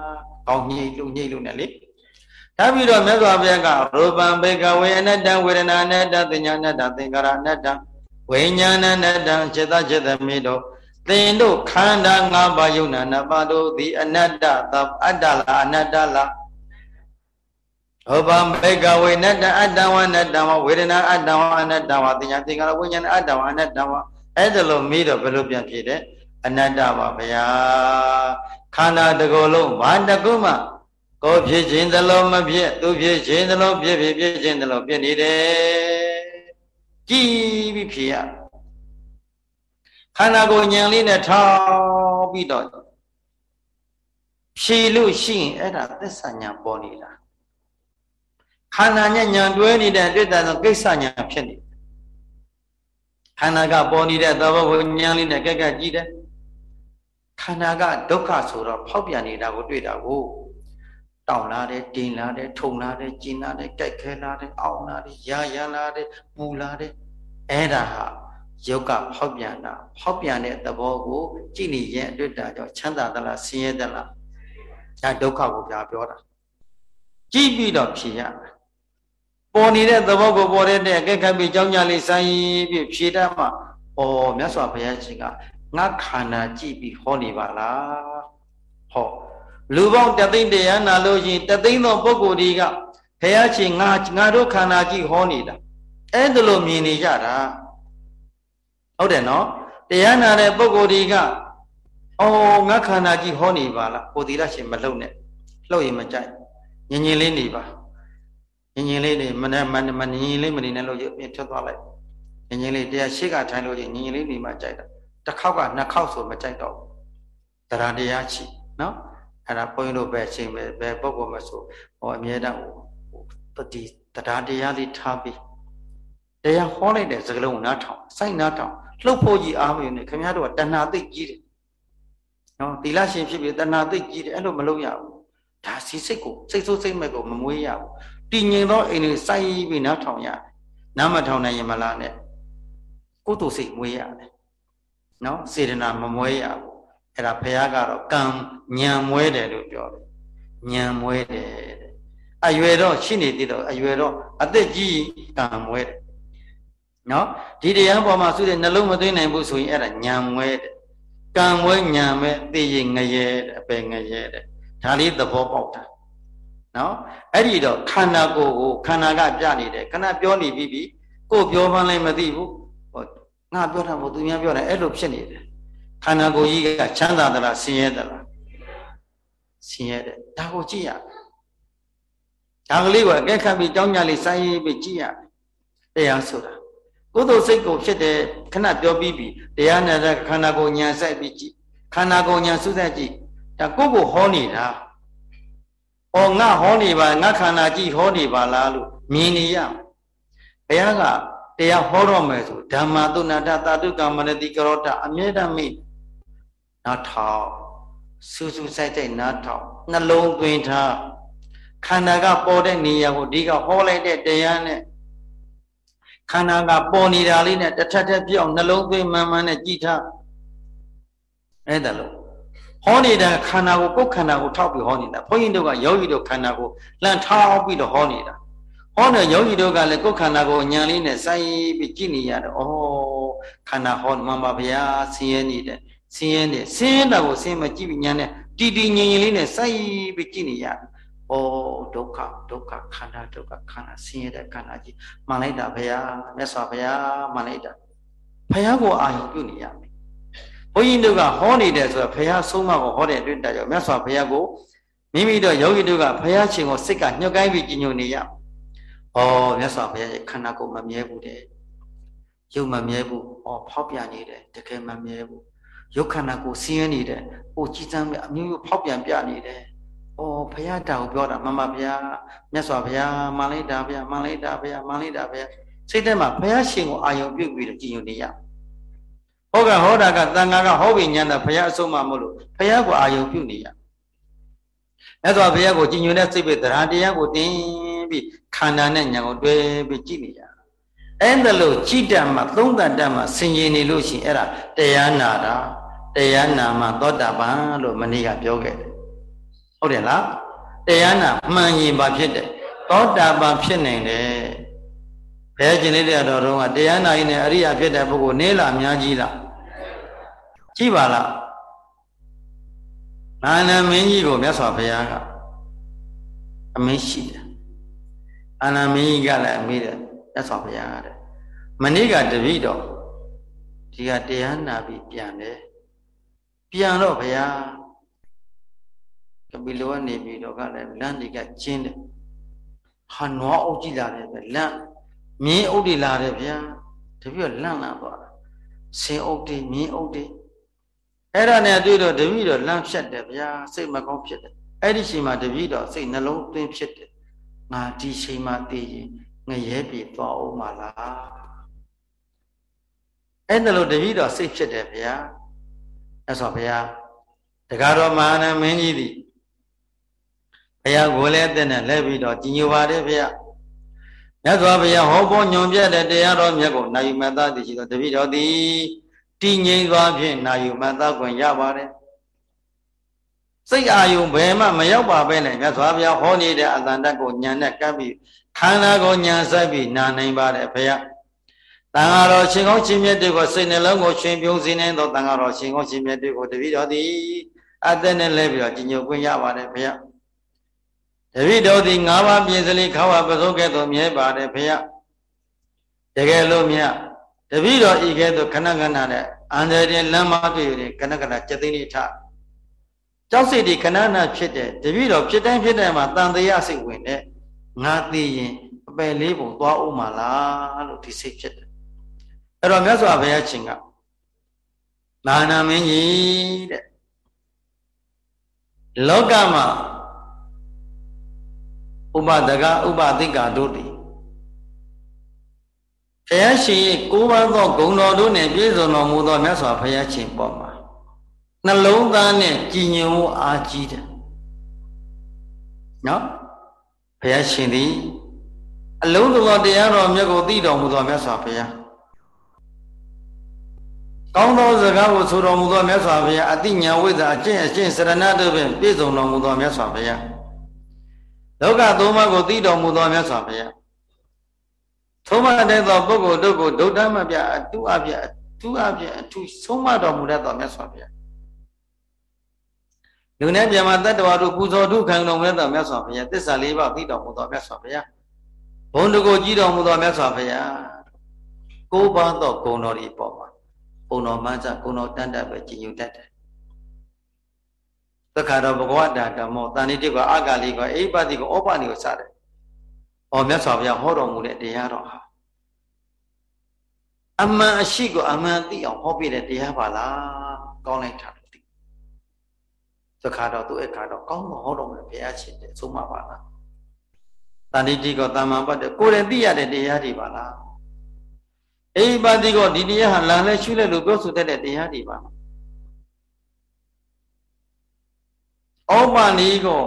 ကောင်းညိတ်လို့ညိတ်လို့ ਨੇ လေဒါပြီးတော့မြတ်စွာဘုရားကရူပံဘေကဝေအနတ္တဝေဒနာအနတ္တသင်ညာအနတ္တသင်္ကာရအနတ္တဝိညာဏအနတ္တစေတစေတမိတို့သင်တို့ခန္ဓာ၅ပါးယုံနာနှစ်ပါးတို့သည်အနတ္တသအတ္တလားအနတ္တလား ဟောဗံဘေကဝေနတ္တအတ္တဝနတ္တဝဝေဒနာအတ္တဝအနတ္တဝသင်ညာသင်္ကာရဝိညာဏအတ္တဝအနတ္တဝအဲ့ဒါလို့မေးတော့ဘယ်လိုပြန်ဖြစ်တယ်အနတ္တပါဗျာခန္ဓာတစ်ခုလုံးဘာတကုမှကိုဖြစ်ခြင်းသလိုမဖြစ်သူဖြစ်ခြင်းသလိုဖြစ်ဖြစ်ဖြစ်ခြင်းသလိုဖြစ်နေတယ်ကြည်ပြီးဖြစ်ရခန္ဓာကိုဉာဏ်လေးနဲ့ထောက်ပြီးတော့ဖြေလို့ရှိရင်အဲ့ဒါသစ္စာညာပေါ်နေတာ ခန္ဓာနဲ့ညာတွဲနေတဲ့တွေ့တာသောကိစ္စညာဖြစ်နေခန္ဓာကပေါ်နေတဲ့သဘောကိုညာလေးနဲ့ကက်ကက်ကြည့်တယ်ခန္ဓာကဒုက္ခဆိုတော့ဖောက်ပြန်နေတာကိုတွေ့တာကိုတောင်းလာတယ်တင်လာတယ်ထုံလာတယ်ကျင်လာတယ်ကြိုက်ခဲလာတယ်အောင်းလာတယ်ရာရလာတယ်ပူလာတယ်အဲ့ဒါဟာယုတ်ကဖောက်ပြန်တာဖောက်ပြန်တဲ့သဘောကိုကြည့်နေရင်အတွက်တာကြောင့်ချမ်းသာသလားဆင်းရဲသလားဒါဒုက္ခကိုပြပြောတာကြည့်ပြီးတော့ဖြေရမယ် ပေါ်နေတဲ့သဘောကိုပေါ်တဲ့အကဲခတ်ပြီးကြောင်းကြလေးဆိုင်ပြီးဖြေတတ်မှဩမြတ်စွာဘုရားရှင်ကငါခန္ဓာကြည့်ပြီးဟောနေပါလားဟောလူပေါင်းတသိန်းတရားနာလို့ရှိရင်တသိန်းသောပုဂ္ဂိုလ်တွေကဘုရားရှင်ငါငါတို့ခန္ဓာကြည့်ဟောနေတာအဲ့ဒါလိုမြင်နေကြတာဟုတ်တယ်နော်တရားနာတဲ့ပုဂ္ဂိုလ်တွေကအော်ငါခန္ဓာကြည့်ဟောနေပါလားကိုသီလရှင်မလှုပ်နဲ့လှုပ်ရင်မကြိုက်ငြင်ငြင်လေးနေပါ ငင်ငင်လေးနေမနဲ့မမငင်ငင်လေးမနေနဲ့လို့ပြင်ထွက်သွားလိုက်ငင်ငင်လေးတရားရှိကထိုင်လို့ချင်းငင်ငင်လေးနေမှကြိုက်တာတစ်ခေါက်ကနှစ်ခေါက်ဆိုမကြိုက်တော့တရားတရားချီနော်အဲ့ဒါဘုန်းကြီးတို့ပဲချိန်ပဲဘယ်ပုဂ္ဂိုလ်မဆိုဟောအမြဲတမ်းဟိုဒီတရားတရားလေးထားပြီးတရားဟောလိုက်တဲ့စကားလုံးနားထောင်စိုက်နားထောင်လှုပ်ဖို့ကြီးအားမယူနေခင်ဗျားတို့ကတဏှာသိကြီးတယ်နော်သီလရှင်ဖြစ်ပြီးတဏှာသိကြီးတယ်အဲ့လိုမလုပ်ရဘူးဒါစီစိတ်ကိုစိတ်ဆိုးစိတ်မဲ့ကိုမမွေးရဘူး တည်ငြိမ်သောအိမ်လေးစိုက်ပြီးနားထောင်ရတယ်နားမထောင်နိုင်ရင်မလားနဲ့ကိုယ်တို့စိတ်မွေးရတယ်နော်စေတနာမမွေးရဘူးအဲ့ဒါဘုရားကတော့ကံညံမွဲတယ်လို့ပြောတယ်ညံမွဲတယ်အရွယ်တော့ရှိနေသေးတော့အရွယ်တော့အသက်ကြီးကံမွဲတယ်နော်ဒီတရားပေါ်မှာစုတဲ့နှလုံးမသွင်းနိုင်ဘူးဆိုရင်အဲ့ဒါညံမွဲတယ်ကံမွဲညံမဲ့သိရင်ငရဲတဲ့အပယ်ငရဲတဲ့ဒါလေးသဘောပေါက်တာ နော်အဲ့ဒီတော့ခန္ဓာကိုယ်ကိုခန္ဓာကပြနေတယ်ခဏပြောနေပြီးပြီကိုယ်ပြောမှန်းလည်းမသိဘူးဟောငါပြောတာမဟုတ်သူများပြောတယ်အဲ့လိုဖြစ်နေတယ်ခန္ဓာကိုယ်ကြီးကချမ်းသာသလားဆင်းရဲသလားဆင်းရဲတယ်ဒါကိုကြည့်ရဒါကလေးကိုအကဲခတ်ပြီးကြောင်းညာလေးစိုင်းပြီးကြည့်ရတရားဆိုတာကုသိုလ်စိတ်ကိုဖြစ်တယ်ခဏပြောပြီးပြီတရားနဲ့ခန္ဓာကိုယ်ညာဆိုင်ပြီးကြည့်ခန္ဓာကိုယ်ညာစုသက်ကြည့်ဒါကိုယ့်ကိုဟောနေတာ။ အော်ငါဟောနေပါငါခန္ဓာကြည့်ဟောနေပါလားလို့မြင်နေရ။ဘုရားကတရားဟောတော့မယ်ဆိုဓမ္မသုဏတတာတုကမနတိကရောတအမြဲတမ်းမိနားထောင်စူးစူးဆိုင်ဆိုင်နားထောင်နှလုံးသွင်းထားခန္ဓာကပေါ်တဲ့နေရာကိုဒီကဟောလိုက်တဲ့တရားနဲ့ခန္ဓာကပေါ်နေတာလေးနဲ့တစ်ထပ်ထပ်ပြောင်းနှလုံးသွင်းမှန်မှန်နဲ့ကြည်ထားအဲ့ဒါလို့ ဟောနေတာခန္ဓာကိုကိုယ်ခန္ဓာကိုထောက်ပြီးဟောနေတာဘုန်းကြီးတို့ကယောဂီတို့ခန္ဓာကိုလှန်ထောက်ပြီးတော့ဟောနေတာဟောတဲ့ယောဂီတို့ကလည်းကိုယ်ခန္ဓာကိုဉာဏ်လေးနဲ့စိုက်ပြီးကြည့်နေရတယ်ဩခန္ဓာဟောမှန်ပါဗျာဆင်းရဲနေတယ်ဆင်းရဲနေဆင်းရဲတာကိုဆင်းမကြည့်ပြီးဉာဏ်နဲ့တည်တည်ငြိမ်ငြိမ်လေးနဲ့စိုက်ပြီးကြည့်နေရတယ်ဩဒုက္ခဒုက္ခခန္ဓာဒုက္ခခန္ဓာဆင်းရဲတဲ့ခန္ဓာကြီးမှန်လိုက်တာဗျာမြတ်စွာဘုရားမှန်လိုက်တာဘုရားကိုအာရုံပြုနေရမယ် ဘုန်းကြီးတို့ကဟောနေတယ်ဆိုတော့ဘုရားဆုံးမကိုဟောတဲ့အတွက်တကြောင့်မြတ်စွာဘုရားကိုမိမိတို့ယောဂီတို့ကဘုရားရှင်ကိုစိတ်ကညှို့ကိုင်းပြီးကြည်ညိုနေရ။ဩမြတ်စွာဘုရားရဲ့ခန္ဓာကိုယ်မမြဲဘူးတဲ့။ရုပ်မမြဲဘူး။ဩဖောက်ပြန်နေတယ်တကယ်မမြဲဘူး။ရုပ်ခန္ဓာကိုယ်ဆင်းရဲနေတယ်။ဟိုကြီးစမ်းအမျိုးမျိုးဖောက်ပြန်ပြနေတယ်။ဩဘုရားတောင်ပြောတာမမဘုရားမြတ်စွာဘုရားမှန်လိုက်တာဘုရားမှန်လိုက်တာဘုရားမှန်လိုက်တာဘုရားစိတ်ထဲမှာဘုရားရှင်ကိုအာယုံပြုတ်ပြီးတော့ကြည်ညိုနေရ။ ဟောကဟောတာကတန်ဃာကဟောပြီးညံတာဘုရားအဆုံးမမို့လို့ဘုရားကိုအာယုံပြုနေရမြတ်စွာဘုရားကိုကြည်ညိုတဲ့စိတ်ပဲတရားတရားကိုတင်ပြီးခန္ဓာနဲ့ညာကိုတွဲပြီးကြည့်နေရအဲ့ဒါလို့ကြည်တတ်မှသုံးတတ်တတ်မှဆင်ခြင်နေလို့ရှိရင်အဲ့ဒါတရားနာတာတရားနာမှသောတာပန်လို့မနေ့ကပြောခဲ့တယ်ဟုတ်တယ်လားတရားနာမှန်ရင်ဘာဖြစ်တယ်သောတာပန်ဖြစ်နိုင်တယ် ဘယ်ကျင်လေးတဲ့တော်တော်ကတရားနာရင်လည်းအရိယာဖြစ်တဲ့ပုဂ္ဂိုလ်နေလားအများကြီးလားကြည့်ပါလားနာနမင်းကြီးကိုမြတ်စွာဘုရားကအမင်းရှိတယ်အာနာမင်းကြီးကလည်းအမေးတယ်မြတ်စွာဘုရားတဲ့မနေ့ကတပည့်တော်ဒီကတရားနာပြီးပြန်တယ်ပြန်တော့ဘုရားကပိလောကနေပြီးတော့ကလည်းလမ်းတွေကကျင်းတယ်ဟာနွားအုပ်ကြည့်လာတယ်ပဲလမ်း မြင်းအုပ်တွေလာတယ်ဗျာတပည့်တော်လန့်လာသွားတာဆင်းအုပ်တွေမြင်းအုပ်တွေအဲ့ဒါနဲ့တွေ့တော့တပည့်တော်လန့်ဖြတ်တယ်ဗျာစိတ်မကောင်းဖြစ်တယ်အဲ့ဒီချိန်မှာတပည့်တော်စိတ်နှလုံးသွင်းဖြစ်တယ်ငါဒီချိန်မှာသိရင်ငရဲပြေသွားအောင်မလားအဲ့ဒါလို့တပည့်တော်စိတ်ဖြစ်တယ်ဗျာအဲ့ဆိုဗျာတကားတော်မဟာနမင်းကြီးသည်ဘုရားကိုလည်းတဲ့နဲ့လဲပြီးတော့ကြီးညိုပါတယ်ဗျာ မြတ်စွာဘုရားဟောပေါ်ညွန်ပြတဲ့တရားတော်မြတ်ကိုနာယူမသားသိရှိသောတပည့်တော်သည်တည်ငြိမ်စွာဖြင့်နာယူမသားခွင့်ရပါတယ်စိတ်အာယုံဘယ်မှမရောက်ပါပဲနဲ့မြတ်စွာဘုရားဟောနေတဲ့အတန်တတ်ကိုညံနဲ့ကပ်ပြီးခန္ဓာကိုညံဆက်ပြီးနာနိုင်ပါတယ်ဘုရားတန်ဃာတော်ရှင်ကောင်းရှင်မြတ်တွေကိုစိတ်နှလုံးကိုရှင်ပြုံးစေနိုင်သောတန်ဃာတော်ရှင်ကောင်းရှင်မြတ်တွေကိုတပည့်တော်သည်အသက်နဲ့လဲပြီးတော့ကြီးညိုခွင့်ရပါတယ်ဘုရား တပိတော်သည်၅ပါးပြည့်စလိခါဝပစိုးကဲ့သို့မြဲပါတယ်ဖေယတကယ်လို့မြတ်တပိတော်ဤကဲ့သို့ခဏခဏနဲ့အန္တရာယ်လမ်းမတွေ့ရခဏခဏစက်သိန်းလေးထကြောက်စိတ်ဒီခဏခဏဖြစ်တဲ့တပိတော်ဖြစ်တိုင်းဖြစ်တိုင်းမှာတန်တရားစိတ်ဝင်တဲ့ငါသိရင်အပယ်လေးပုံသွားဦးမှာလားလို့ဒီစိတ်ဖြစ်တယ်အဲ့တော့မြတ်စွာဘုရားရှင်ကမာနမင်းကြီးတဲ့လောကမှာ ဥပဒကဥပသိက္ခာတို့သည်ဘုရားရှင်ရဲ့ကိုးပါးသောဂုဏ်တော်တို့နှင့်ပြည့်စုံတော်မူသောမြတ်စွာဘုရားရှင်ပေါ်မှာနှလုံးသားနဲ့ကြည်ညိုမှုအားကြီးတယ်နော်ဘုရားရှင်သည်အလုံးစုံသောတရားတော်မြတ်ကိုသိတော်မူသောမြတ်စွာဘုရားကောင်းသောစကားကိုဆိုတော်မူသောမြတ်စွာဘုရားအတိညာဝိဇ္ဇာအကျင့်အကျင့်စရဏတို့ဖြင့်ပြည့်စုံတော်မူသောမြတ်စွာဘုရား လောကသုံးပါးကိုသိတော်မူသောမြတ်စွာဘုရားသုံးပါးတဲ့သောပုဂ္ဂိုလ်တို့ကိုဒုဋ္ဌမပြအတုအပြအတုအပြအထူးဆုံးမတော်မူတတ်သောမြတ်စွာဘုရားလူနဲ့မြမတတ္တဝါတို့ပူဇော်ထုခံတော်မူတတ်သောမြတ်စွာဘုရားသစ္စာလေးပါးသိတော်မူသောမြတ်စွာဘုရားဘုံတကိုကြည်တော်မူသောမြတ်စွာဘုရားကိုးပါးသောဂုဏ်တော်ဤပေါ်မှာဘုံတော်မှန်းစဂုဏ်တော်တန်တတ်ပဲကြည်ညိုတတ်တယ် သက္ခါရောဘဂဝတာဓမ္မောတဏိတိကောအဂါလိကောအိပတိကောဩပနိကိုစတယ်။ဩမြတ်စွာဘုရားဟောတော်မူတဲ့တရားတော်ဟာအမှန်အရှိကိုအမှန်သိအောင်ဟောပြတဲ့တရားပါလား။ကောင်းလိုက်တာလို့သိ။သက္ခါရောသူ့အခါတော့ကောင်းတော်ဟောတော်မူတဲ့ဘုရားရှင်တဲ့ဆုံးမပါလား။တဏိတိကောတမ္မာပတ်တဲ့ကိုယ်ရင်သိရတဲ့တရားတွေပါလား။အိပတိကောဒီတရားဟာလမ်းလဲရှုလဲလို့ပြောဆိုတတ်တဲ့တရားတွေပါလား ဩပန်ဒီကို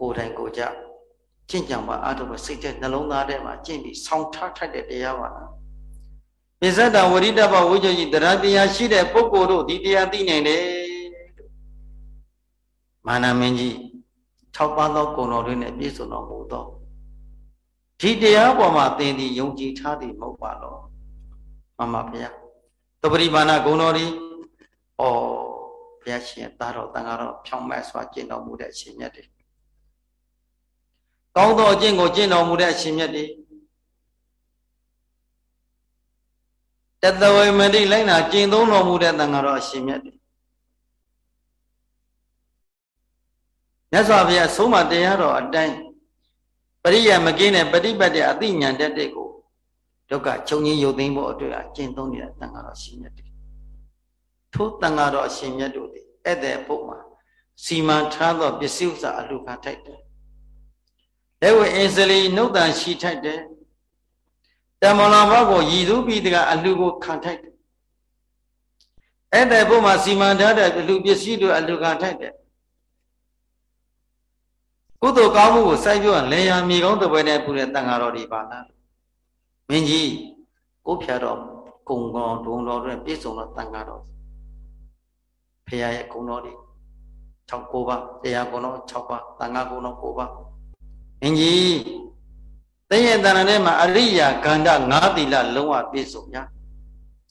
ကိုယ်တိုင်ကိုကြကျင့်ကြံပါအားထုတ်ပါစိတ်တဲ့နှလုံးသားထဲမှာကျင့်ပြီးဆောင်းထားထိုက်တဲ့တရားပါလားပိဇ္ဇတဝရိတဘဝိဇ္ဇကြီးတရားတရားရှိတဲ့ပုဂ္ဂိုလ်တို့ဒီတရားသိနိုင်တယ်မာနမင်းကြီး၆ပါးသောဂုဏ်တော်တွေနဲ့ပြည့်စုံတော်မူသောဒီတရားပေါ်မှာသင်သည်ယုံကြည်ထားသည်မဟုတ်ပါတော့မမဘုရားတပရိမာဏဂုဏ်တော်ဒီဩ ဘုရားရှင်သားတော်တန်ဃာတော်ဖြောင်းမတ်စွာကျင့်တော်မူတဲ့အရှင်မြတ်တွေကောင်းသောအကျင့်ကိုကျင့်တော်မူတဲ့အရှင်မြတ်တွေတတဝိမတိလိုက်နာကျင့်သုံးတော်မူတဲ့တန်ဃာတော်အရှင်မြတ်တွေမြတ်စွာဘုရားဆုံးမတရားတော်အတိုင်းပရိယာမကင်းတဲ့ပฏิပတ်တဲ့အသိဉာဏ်တက်တဲ့ကိုဒုက္ခချုပ်ငင်းရုပ်သိမ်းဖို့အတွက်အကျင့်သုံးနေတဲ့တန်ဃာတော်ရှင်မြတ်တွေ ထိုတန်ဃာတော်အရှင်မြတ်တို့သည်ဧည့်သည်ပုတ်မှာစီမံထားသောပစ္စည်းဥစ္စာအလှခံထိုက်တယ်။လက်ဝဲအင်းစလီနှုတ်တန်ရှိထိုက်တယ်။တမလာဘကိုရည်သူပြီးတကအလှကိုခံထိုက်တယ်။ဧည့်သည်ပုတ်မှာစီမံထားတဲ့အလှပစ္စည်းတို့အလှခံထိုက်တယ်ကုသိုလ်ကောင်းမှုကိုစိုက်ပြောလေယာမြေကောင်းတပွဲနဲ့ပူတဲ့တန်ဃာတော်ဒီပါလားမင်းကြီးကိုဖြာတော်ကုံတော်ဒုံတော်တွေပြည့်စုံတော့တန်ဃာတော် ဖရာရဲ့ဂုဏ်တော်တွေ6 9ပါးတရားဂုဏ်တော်6ပါးတန်ဃာဂုဏ်တော်9ပါးမင်းကြီးတည့်ရဲ့တဏ္ဍာနဲ့မှာအရိယာကန္တ9သီလလုံးဝပြည့်စုံ냐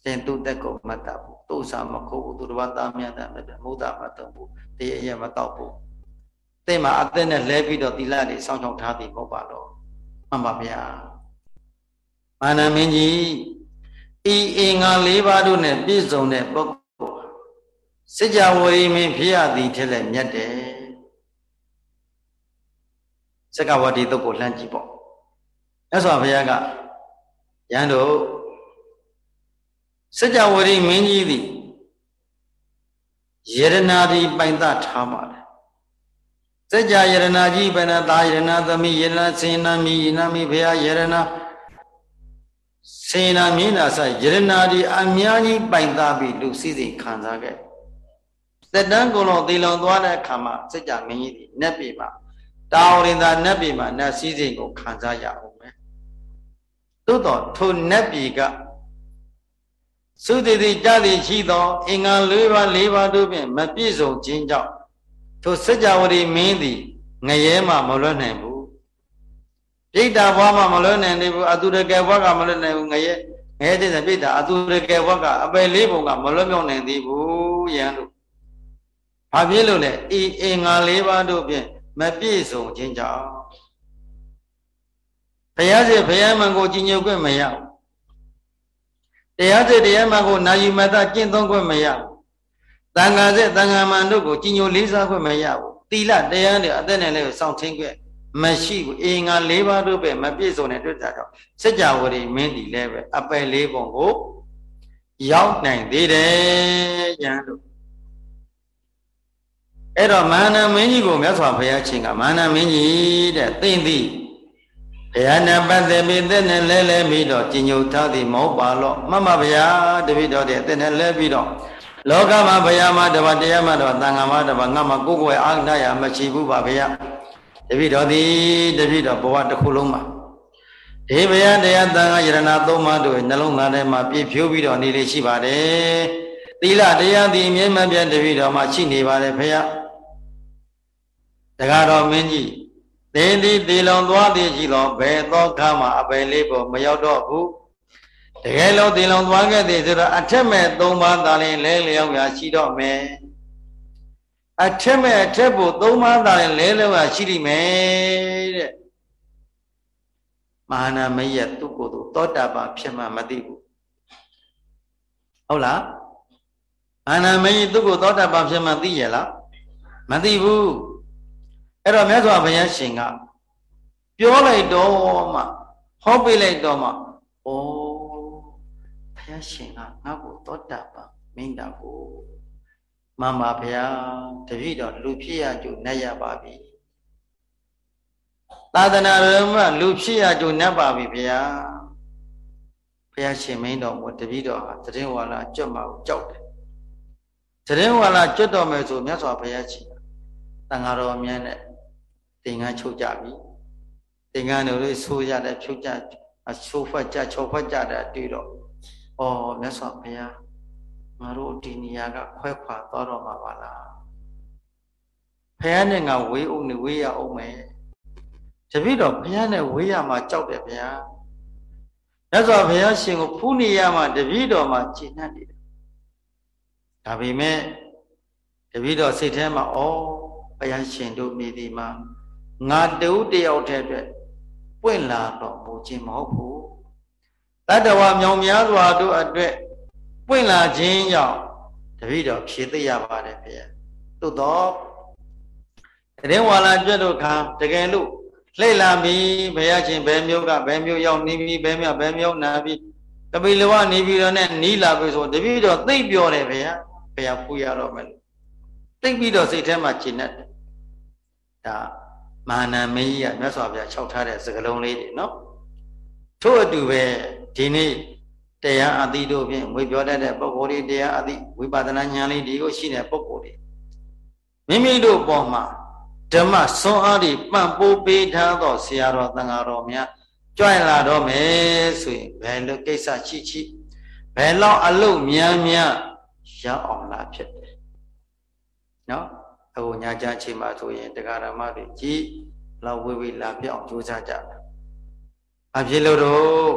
သင်သူတက်ကိုမတ်တာဘူးတုစာမခုဘူးသူတစ်ပါးသားမြတ်တယ်မုဒ္ဒမတုံဘူးတရားရဲ့မတော့ဘူးသင်မှာအသက်နဲ့လဲပြီးတော့သီလတွေစောင့်ရှောက်ထားသည်မဟုတ်ပါတော့မှန်ပါဗျာမာနမင်းကြီးဤအင်္ဂါ၄ပါးတို့နဲ့ပြည့်စုံတဲ့ပုဂ္ဂိုလ် စစ်ကြဝဠီမင်းဖြစ်ရသည်ထက်လည်းမြတ်တယ်စက္ကဝတိတုတ်ကိုလှမ်းကြည့်ပေါ့မြတ်စွာဘုရားကယန္တို့စကြဝဠီမင်းကြီးသည်ယရနာဒီပိုင်သထားပါလေစัจ जा ယရနာကြီးဘယ်နှသာယရနာသမီးယရနာစေနာမီယနာမီဘုရားယရနာစေနာမင်းနာဆိုင်ယရနာဒီအများကြီးပိုင်သားပြီးလူစည်းစိမ်ခံစားခဲ့ သက်တမ်းကုန်လုံးသေလွန်သွားတဲ့အခါမှာစัจ जा မင်းကြီးဒီနတ်ပြည်မှာတာဝရင်သာနတ်ပြည်မှာနတ်စည်းစိမ်ကိုခံစားရအောင်ပဲသို့တော့ထိုနတ်ပြည်ကသုတိတိကြသည်ရှိသောအင်္ဂါ၄ပါး၄ပါးတို့ဖြင့်မပြည့်စုံခြင်းကြောင့်ထိုစัจ java ရီမင်းသည်ငရဲမှမလွတ်နိုင်ဘူးပြိတ္တာဘွားမှမလွတ်နိုင်သေးဘူးအတုရကေဘွားကမလွတ်နိုင်ဘူးငရဲငရဲတဲ့ပြိတ္တာအတုရကေဘွားကအပယ်လေးပုံကမလွတ်မြောက်နိုင်သေးဘူးယံတို့ ဘာဖြစ်လို့လဲဤအင်္ဂါလေးပါးတို့ဖြင့်မပြည့်စုံခြင်းကြောင့်ဘုရားစေဘုရားမံကိုကြီးညိုခွင့်မရဘူးတရားစေတရားမံကိုနာယူမတကျင့်သုံးခွင့်မရဘူးတန်ခါဆက်တန်ခါမန်တို့ကိုကြီးညိုလေးစားခွင့်မရဘူးတီလတရားတွေအသက်နဲ့လည်းစောင့်ထင်းခွင့်မရှိဘူးအင်္ဂါ၄ပါးတို့ပဲမပြည့်စုံတဲ့တွေ့တာကြောင့်စัจ java ရီမင်းဒီလည်းပဲအပယ်လေးပုံကိုရောက်နိုင်သေးတယ်ယံတို့ အဲ့တော့မာနမင်းကြီးကိုမြတ်စွာဘုရားရှင်ကမာနမင်းကြီးတဲ့သိမ့်သည်ဘုရားနဲ့ပတ်သက်ပြီးတဲ့နဲ့လဲလဲပြီးတော့ကြီးညိုထားသည်မဟုတ်ပါလို့မမဘုရားတပည့်တော်တဲ့တဲ့နဲ့လဲပြီးတော့လောကမှာဘုရားမှာတပါတရားမှာတော့တန်ခါမှာတပါငါမှာကိုယ်ကိုယ်အားနာရမရှိဘူးပါဘုရားတပိတော်သည်တပိတော်ဘဝတစ်ခုလုံးမှာဒီဘုရားတရားတန်ခါယရဏသုံးပါးတို့နှလုံးသားထဲမှာပြည့်ဖြိုးပြီးတော့နေလေရှိပါတယ်သီလတရားသည်မြဲမပြတ်တပိတော်မှာရှိနေပါတယ်ဘုရား တကားတော်မင်းကြီးသင်သည်သေလွန်သွားသည်ရှိသောဘယ်သောခါမှာအပယ်လေးပေါ်မရောက်တော့ဘူးတကယ်လို့တင်လောင်သွားခဲ့သည်ဆိုတော့အထက်မဲ့၃ပါးသာလင်လဲလျောက်ရာရှိတော့မယ်အထက်မဲ့အထက်ဖို့၃ပါးသာလင်လဲလျောက်ရာရှိလိမ့်မယ်တဲ့မဟာနာမယသူကိုယ်သူသောတာပန်ဖြစ်မှမသိဘူးဟုတ်လားမဟာနာမယသူကိုယ်သောတာပန်ဖြစ်မှသိရလားမသိဘူး အဲ့တော့မြတ်စွာဘုရားရှင်ကပြောလိုက်တော့မှဟောပြလိုက်တော့မှဩဘုရားရှင်ကငါ့ကိုသောတာပန်မင်းတာကိုမမဘုရားတပည့်တော်လူဖြစ်ရကြုံနဲ့ရပါပြီသာသနာ့ရမလူဖြစ်ရကြုံနဲ့ပါပြီဘုရားဘုရားရှင်မင်းတော်ကိုတပည့်တော်ဟာတရင်ဝါလာကြွတ်မှာကိုကြောက်တယ်တရင်ဝါလာကြွတ်တော်မယ်ဆိုမြတ်စွာဘုရားရှင်သတန်ဃာတော်မြတ်နဲ့ သင်္ကန်းချုပ်ကြပြီသင်္ကန်းတို့ဆိုးရတယ်ဖြုတ်ကြအချိုးဖတ်ကြချောဖတ်ကြတဲ့တွေ့တော့ဩမြတ်စွာဘုရားငါတို့ဒီနေရာကခွဲခွာသွားတော့မှာပါလားဘုရားနဲ့ငါဝေးအောင်နေဝေးရအောင်မယ်တပည့်တော်ဘုရားနဲ့ဝေးရမှာကြောက်တယ်ဗျာမြတ်စွာဘုရားရှင်ကိုဖူးနေရမှာတပည့်တော်မှာကျင့်တတ်တယ်ဒါပေမဲ့တပည့်တော်စိတ်ထဲမှာဩဘုရားရှင်တို့မိဒီမှာ ငါတူတယောက်တည်းအတွက်ပွင့်လာတော့မူခြင်းမဟုတ်ဘူးတတ္တဝါမြောင်များစွာတို့အတွက်ပွင့်လာခြင်းကြောင့်တပည့်တော်ဖြည့်သိရပါတယ်ဗျာသို့တော့တရင်ဝါလာကျွတ်တို့ခါတကယ်လို့လှိတ်လာပြီဘုရားရှင်ဘယ်မျိုးကဘယ်မျိုးရောက်နေပြီဘယ်မျိုးဘယ်မျိုးနာပြီကပိလဝနေပြီးတော့နဲ့နီးလာပြီဆိုတပည့်တော်သိပြောတယ်ဗျာဘုရားပူရတော့မယ်သိပြီးတော့စိတ်ထဲမှာကျဉ်တ်တယ်ဒါ မာနမင်းကြီးကမြတ်စွာဘုရားခြောက်ထားတဲ့စကလုံးလေးတွေနော်ထို့အတူပဲဒီနေ့တရားအသီးတို့ဖြင့်ဝေပြောတတ်တဲ့ပုဂ္ဂိုလ်တွေတရားအသီးဝိပဿနာဉာဏ်လေးဒီကိုရှိတဲ့ပုဂ္ဂိုလ်တွေမိမိတို့ပေါ်မှာဓမ္မဆွမ်းအားတွေပံ့ပိုးပေးထားသောဆရာတော်သံဃာတော်များကြွလာတော့မယ်ဆိုရင်ဘယ်လိုကိစ္စရှိရှိဘယ်လောက်အလုတ်များများရောက်အောင်လာဖြစ်တယ်နော် အခုညာကြချိန်မှာဆိုရင်တရားဓမ္မတွေကြီးလောက်ဝေဝေလာပြောင်းကြိုးစားကြတာအဖြစ်လို့တော့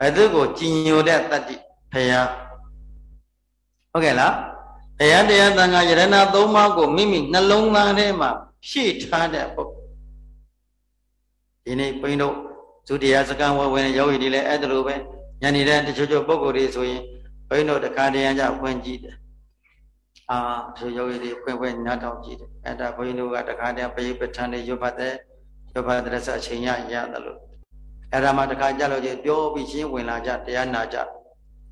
ဘယ်သူကိုကြည်ညိုတဲ့တတ္တိဖယားဟုတ်ကဲ့လားဘုရားတရားသံဃာယရဏသုံးပါးကိုမိမိနှလုံးသားထဲမှာဖြည့်ထားတဲ့ပုဂ္ဂိုလ်ဒီနေ့ဘုန်းတို့သူတရားစကံဝဝင်ယောဂီတွေလည်းအဲ့ဒါလိုပဲညနေတဲ့တချို့ချို့ပုဂ္ဂိုလ်တွေဆိုရင်ဘုန်းတို့တခါတရံကြဖွင့်ကြည့်တယ် အာတချို့ယောဂီတွေဖွင့်ဖွင့်နားထောင်ကြည့်တယ်အဲ့ဒါဘုန်းတို့ကတခါတရံပရိပဋ္ဌာန်တွေရွတ်ဖတ်တယ်ရွတ်ဖတ်တဲ့ဆက်အချိန်ရရတယ်လို့အဲ့ဒါမှတခါကြလို့ချင်းပြောပြီးရှင်းဝင်လာကြတရားနာကြ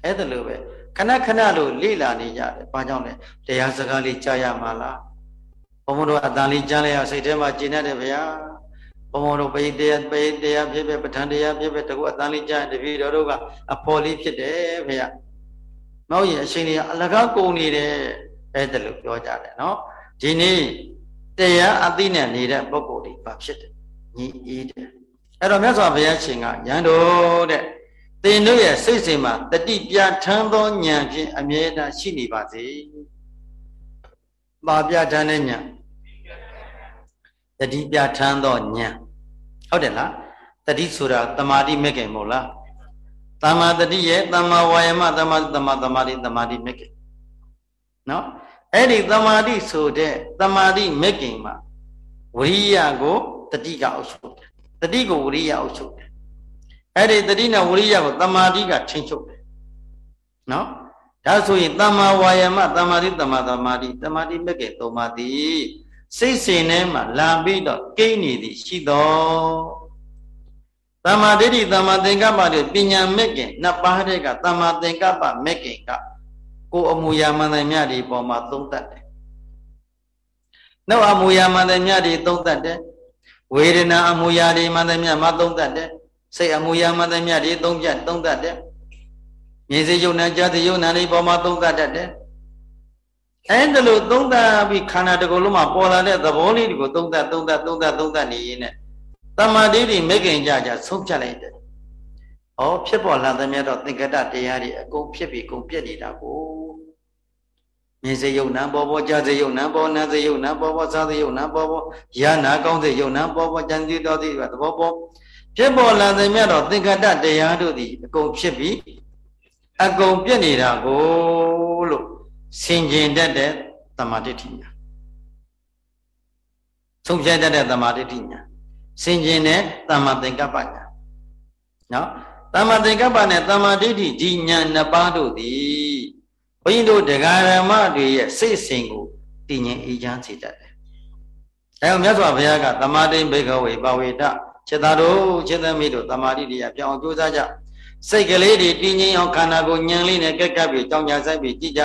အဲ့ဒါလိုပဲခဏခဏလို့လေ့လာနေကြတယ်ဘာကြောင့်လဲတရားစကားလေးကြားရမှာလားဘုံဘုံတို့အတန်လေးကြားလိုက်ရစိတ်ထဲမှာကျဉ်တတ်တယ်ဗျာဘုံဘုံတို့ပိတရားပိတရားဖြစ်ဖြစ်ပဋ္ဌာန်းတရားဖြစ်ဖြစ်တကူအတန်လေးကြားတပည့်တော်တို့ကအဖော်လေးဖြစ်တယ်ဗျာမဟုတ်ရင်အရှင်ကြီးအလကားကုန်နေတယ် အဲ့ဒါလို့ပြောကြတယ်နော်ဒီနေ့တရားအသိနဲ့နေတဲ့ပုဂ္ဂိုလ်တွေဘာဖြစ်တယ်ညီအေးတယ်အဲ့တော့မြတ်စွာဘုရားရှင်ကရန်တော်တဲ့သင်တို့ရဲ့စိတ်စဉ်မှာတတိပြထမ်းသောဉာဏ်ဖြင့်အမြဲတမ်းရှိနေပါစေ။ပါပြထမ်းတဲ့ဉာဏ်တတိပြထမ်းသောဉာဏ်ဟုတ်တယ်လားတတိဆိုတာတမာတိမဲ့ခင်မို့လားတမ္မာတတိရဲ့တမ္မာဝါယမတမ္မာတမ္မာတမာတိတမာတိမဲ့ခင် နော်အဲ့ဒီတမာတိဆိုတဲ့တမာတိမဲ့ခင်မှာဝိရိယကိုတတိကအုပ်ချုပ်တယ်တတိကိုဝိရိယအုပ်ချုပ်တယ်အဲ့ဒီတတိနဲ့ဝိရိယကိုတမာတိကထိန်းချုပ်တယ်နော်ဒါဆိုရင်တမ္မာဝါယမတမာတိတမာတမာတိတမာတိမဲ့ကေသုံးပါသည်စိတ်စဉ်ထဲမှာလာပြီးတော့ကိန်းနေသည်ရှိတော်တမာဒိဋ္ဌိတမာသင်္ကပ္ပတွေပညာမဲ့ကေနှစ်ပါးတဲ့ကတမာသင်္ကပ္ပမဲ့ကေကကို အမူအရာမှန်တယ်မြတ်ဒီပေါ်မှာသုံးတတ်တယ်နောက်အမူအရာမှန်တယ်မြတ်ဒီသုံးတတ်တယ်ဝေဒနာအမူအရာတွေမှန်တယ်မြတ်မှာသုံးတတ်တယ်စိတ်အမူအရာမှန်တယ်မြတ်ဒီသုံးပြသုံးတတ်တယ်မြင်စေယုံနာကြားစေယုံနာလေးပေါ်မှာသုံးသပ်တတ်တယ်အဲ့ဒါလို့သုံးသပ်ပြီးခန္ဓာတစ်ခုလုံးမှာပေါ်လာတဲ့သဘောလေးတွေကိုသုံးသပ်သုံးသပ်သုံးသပ်သုံးသပ်နေရင်းနဲ့တမာတိတွေမဂင်ကြကြဆုံးဖြတ်လိုက်တယ်။ဩဖြစ်ပေါ်လာတဲ့မြတ်တော့သင်္ကတတရားတွေအကုန်ဖြစ်ပြီးကုန်ပြည့်နေတာကို မြင်စေယုံနာပေါ်ပေါ်ကြားစေယုံနာပေါ်နာစေယုံနာပေါ်ပေါ်စားစေယုံနာပေါ်ပေါ်ရနာကောင်းစေယုံနာပေါ်ပေါ်ကြံစည်တော်သည်သဘောပေါ်ဖြစ်ပေါ်လာတဲ့မြတ်တော့သင်္ကတတရားတို့သည်အကုန်ဖြစ်ပြီးအကုန်ပြည့်နေတာကိုလို့ဆင်ကျင်တတ်တဲ့တမာတိဋ္ဌိညာဆုံးဖြတ်တတ်တဲ့တမာတိဋ္ဌိညာဆင်ကျင်တဲ့တမ္မာသင်္ကပ္ပညာနော်တမ္မာသင်္ကပ္ပနဲ့တမ္မာဒိဋ္ဌိဒီညာနှစ်ပါးတို့သည် ဘုန်းကြီးတို့တရားဓမ္မတွေရဲ့စိတ်စဉ်ကိုတည်ငြိမ်အေးချမ်းစေတတ်တယ်။အဲမြတ်စွာဘုရားကတမ္မာတိဘေကဝေပဝေတခြေသားတို့ခြေသမီးတို့တမ္မာတိတရားပြောင်းကြိုးစားကြ။စိတ်ကလေးတွေတည်ငြိမ်အောင်ခန္ဓာကိုညံလေးနဲ့ကက်ကပ်ပြီးကြောင်ညာဆိုင်ပြီးကြည့်ကြ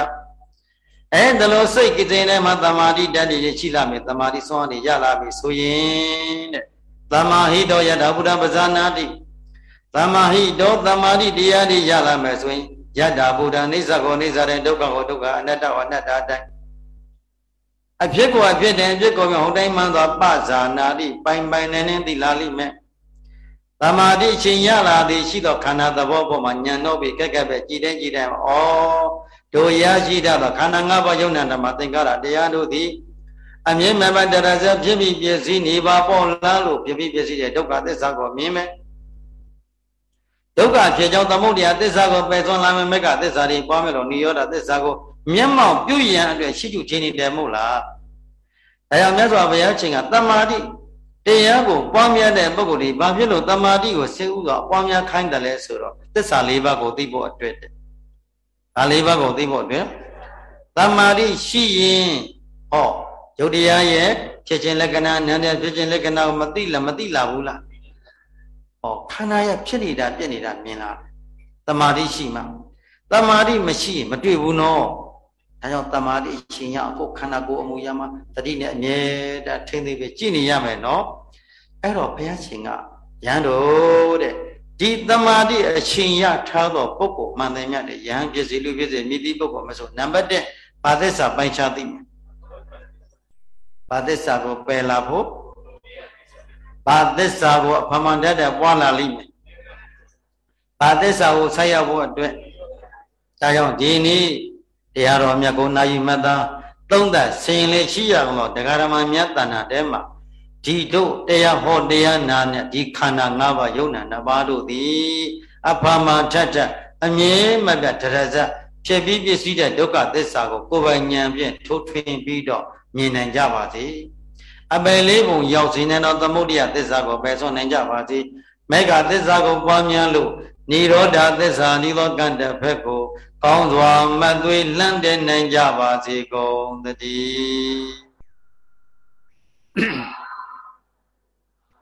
အဲဒါလို့စိတ်ကတဲ့ထဲမှာတမာတိတတ်တွေရှိလာမယ်တမာတိစွမ်းနေရလာပြီဆိုရင်တဲ့တမာဟိတောယထာဘုရားပဇာနာတိတမာဟိတောတမာတိတရားတွေရလာမယ်ဆိုရင် ယတ္တာဘုရားနိစ္စကိုနိစ္စတဲ့ဒုက္ခကိုဒုက္ခအနတ္တကိုအနတ္တတိုင်းအဖြစ်ကိုအဖြစ်တယ်အဖြစ်ကိုမြဟုတ်တိုင်းမှန်သောပဇာနာတိပိုင်ပိုင်နေနေသိလာလိမ့်မယ်သမာဓိအချိန်ရလာသည်ရှိသောခန္ဓာသဘောပေါ်မှာညံတော့ပြီးကက်ကက်ပဲကြည်တဲ့ကြည်တဲ့ဩတို့ရရှိတတ်သောခန္ဓာ၅ပါးယုံနာဓမ္မသင်္ကာရတရားတို့သည်အမြဲမပတရဇဖြစ်ပြီးပြည့်စည်နေပါပေါ်လားလို့ပြပြီးပြည့်စည်တဲ့ဒုက္ခသစ္စာကိုမြင်မယ် ဒုက္ခဖြစ်ကြောင်းသမုဒ္ဒရာသစ္စာကိုပယ်သွန်းလာမယ်မေကသစ္စာတွေပွားမယ်လို့နိရောဓသစ္စာကိုမျက်မှောက်ပြုရန်အတွက်ရှိကျချင်းနေတယ်မို့လားဒါကြောင့်မြတ်စွာဘုရားရှင်ကတမာတိတရားကိုပွားများတဲ့ပုဂ္ဂိုလ်ဒီဘာဖြစ်လို့တမာတိကိုစေဥစွာပွားများခိုင်းတယ်လဲဆိုတော့သစ္စာ၄ပါးကိုသိဖို့အတွက်တဲ့ဒါ၄ပါးကိုသိဖို့အတွက်တမာတိရှိရင်ဟောယုတ်တရားရဲ့ဖြစ်ခြင်းလက္ခဏာနာမ်ရဲ့ဖြစ်ခြင်းလက္ခဏာကိုမသိလားမသိလားဘူးလား ဟောခန္ဓာရဲ့ဖြစ်နေတာပြည့်နေတာမြင်လားတမာတိရှိမှတမာတိမရှိရင်မတွေ့ဘူးနော်ဒါကြောင့်တမာတိရှင်ရအခုခန္ဓာကိုယ်အမူအရာမှာတတိနဲ့အမြဲတမ်းထိမ့်သိပဲကြည်နေရမယ်နော်အဲ့တော့ဘုရားရှင်ကရန်တို့တဲ့ဒီတမာတိအရှင်ရထားသောပုဂ္ဂိုလ်မှန်တယ်မြတ်တဲ့ယဟန်ဖြစ်စီလူဖြစ်စီမိတိပုဂ္ဂိုလ်မဆိုနံပါတ်1ဘာသစ္စာပိုင်ခြားသိမယ်ဘာသစ္စာကိုပယ်လာဖို့ ဘာသစ္စာကိုအဖမှန်တတ်တဲ့ပွားလာလိမ့်မယ်ဘာသစ္စာကိုဆက်ရောက်ဖို့အတွက်ဒါကြောင့်ဒီနေ့တရားတော်မြတ်ကိုနာယူမှတ်သားသုံးသက်ဆင်လေရှိရအောင်တော့တရားဓမ္မမြတ်တဏ္ဍာတဲမှာဒီတို့တရားဟောတရားနာနဲ့ဒီခန္ဓာ၅ပါးယုံနာနှစ်ပါးတို့သည် အဖမထထအမြဲမပြတ်တရဇဖြစ်ပြီးပြည့်စည်တဲ့ဒုက္ခသစ္စာကိုကိုယ်ပိုင်ဉာဏ်ဖြင့်ထိုးထွင်းပြီးတော့မြင်နိုင်ကြပါစေ အပယ်လေးပုံရောက်စေတဲ့တော့သမုဒိယသစ္စာကိုပယ်စွန့်နိုင်ကြပါစေမေဃသစ္စာကိုပွားများလို့និရောဓသစ္စာနိသောကံတဖက်ကိုကောင်းစွာမသွေလှမ်းတဲ့နိုင်ကြပါစေကုန်တည်း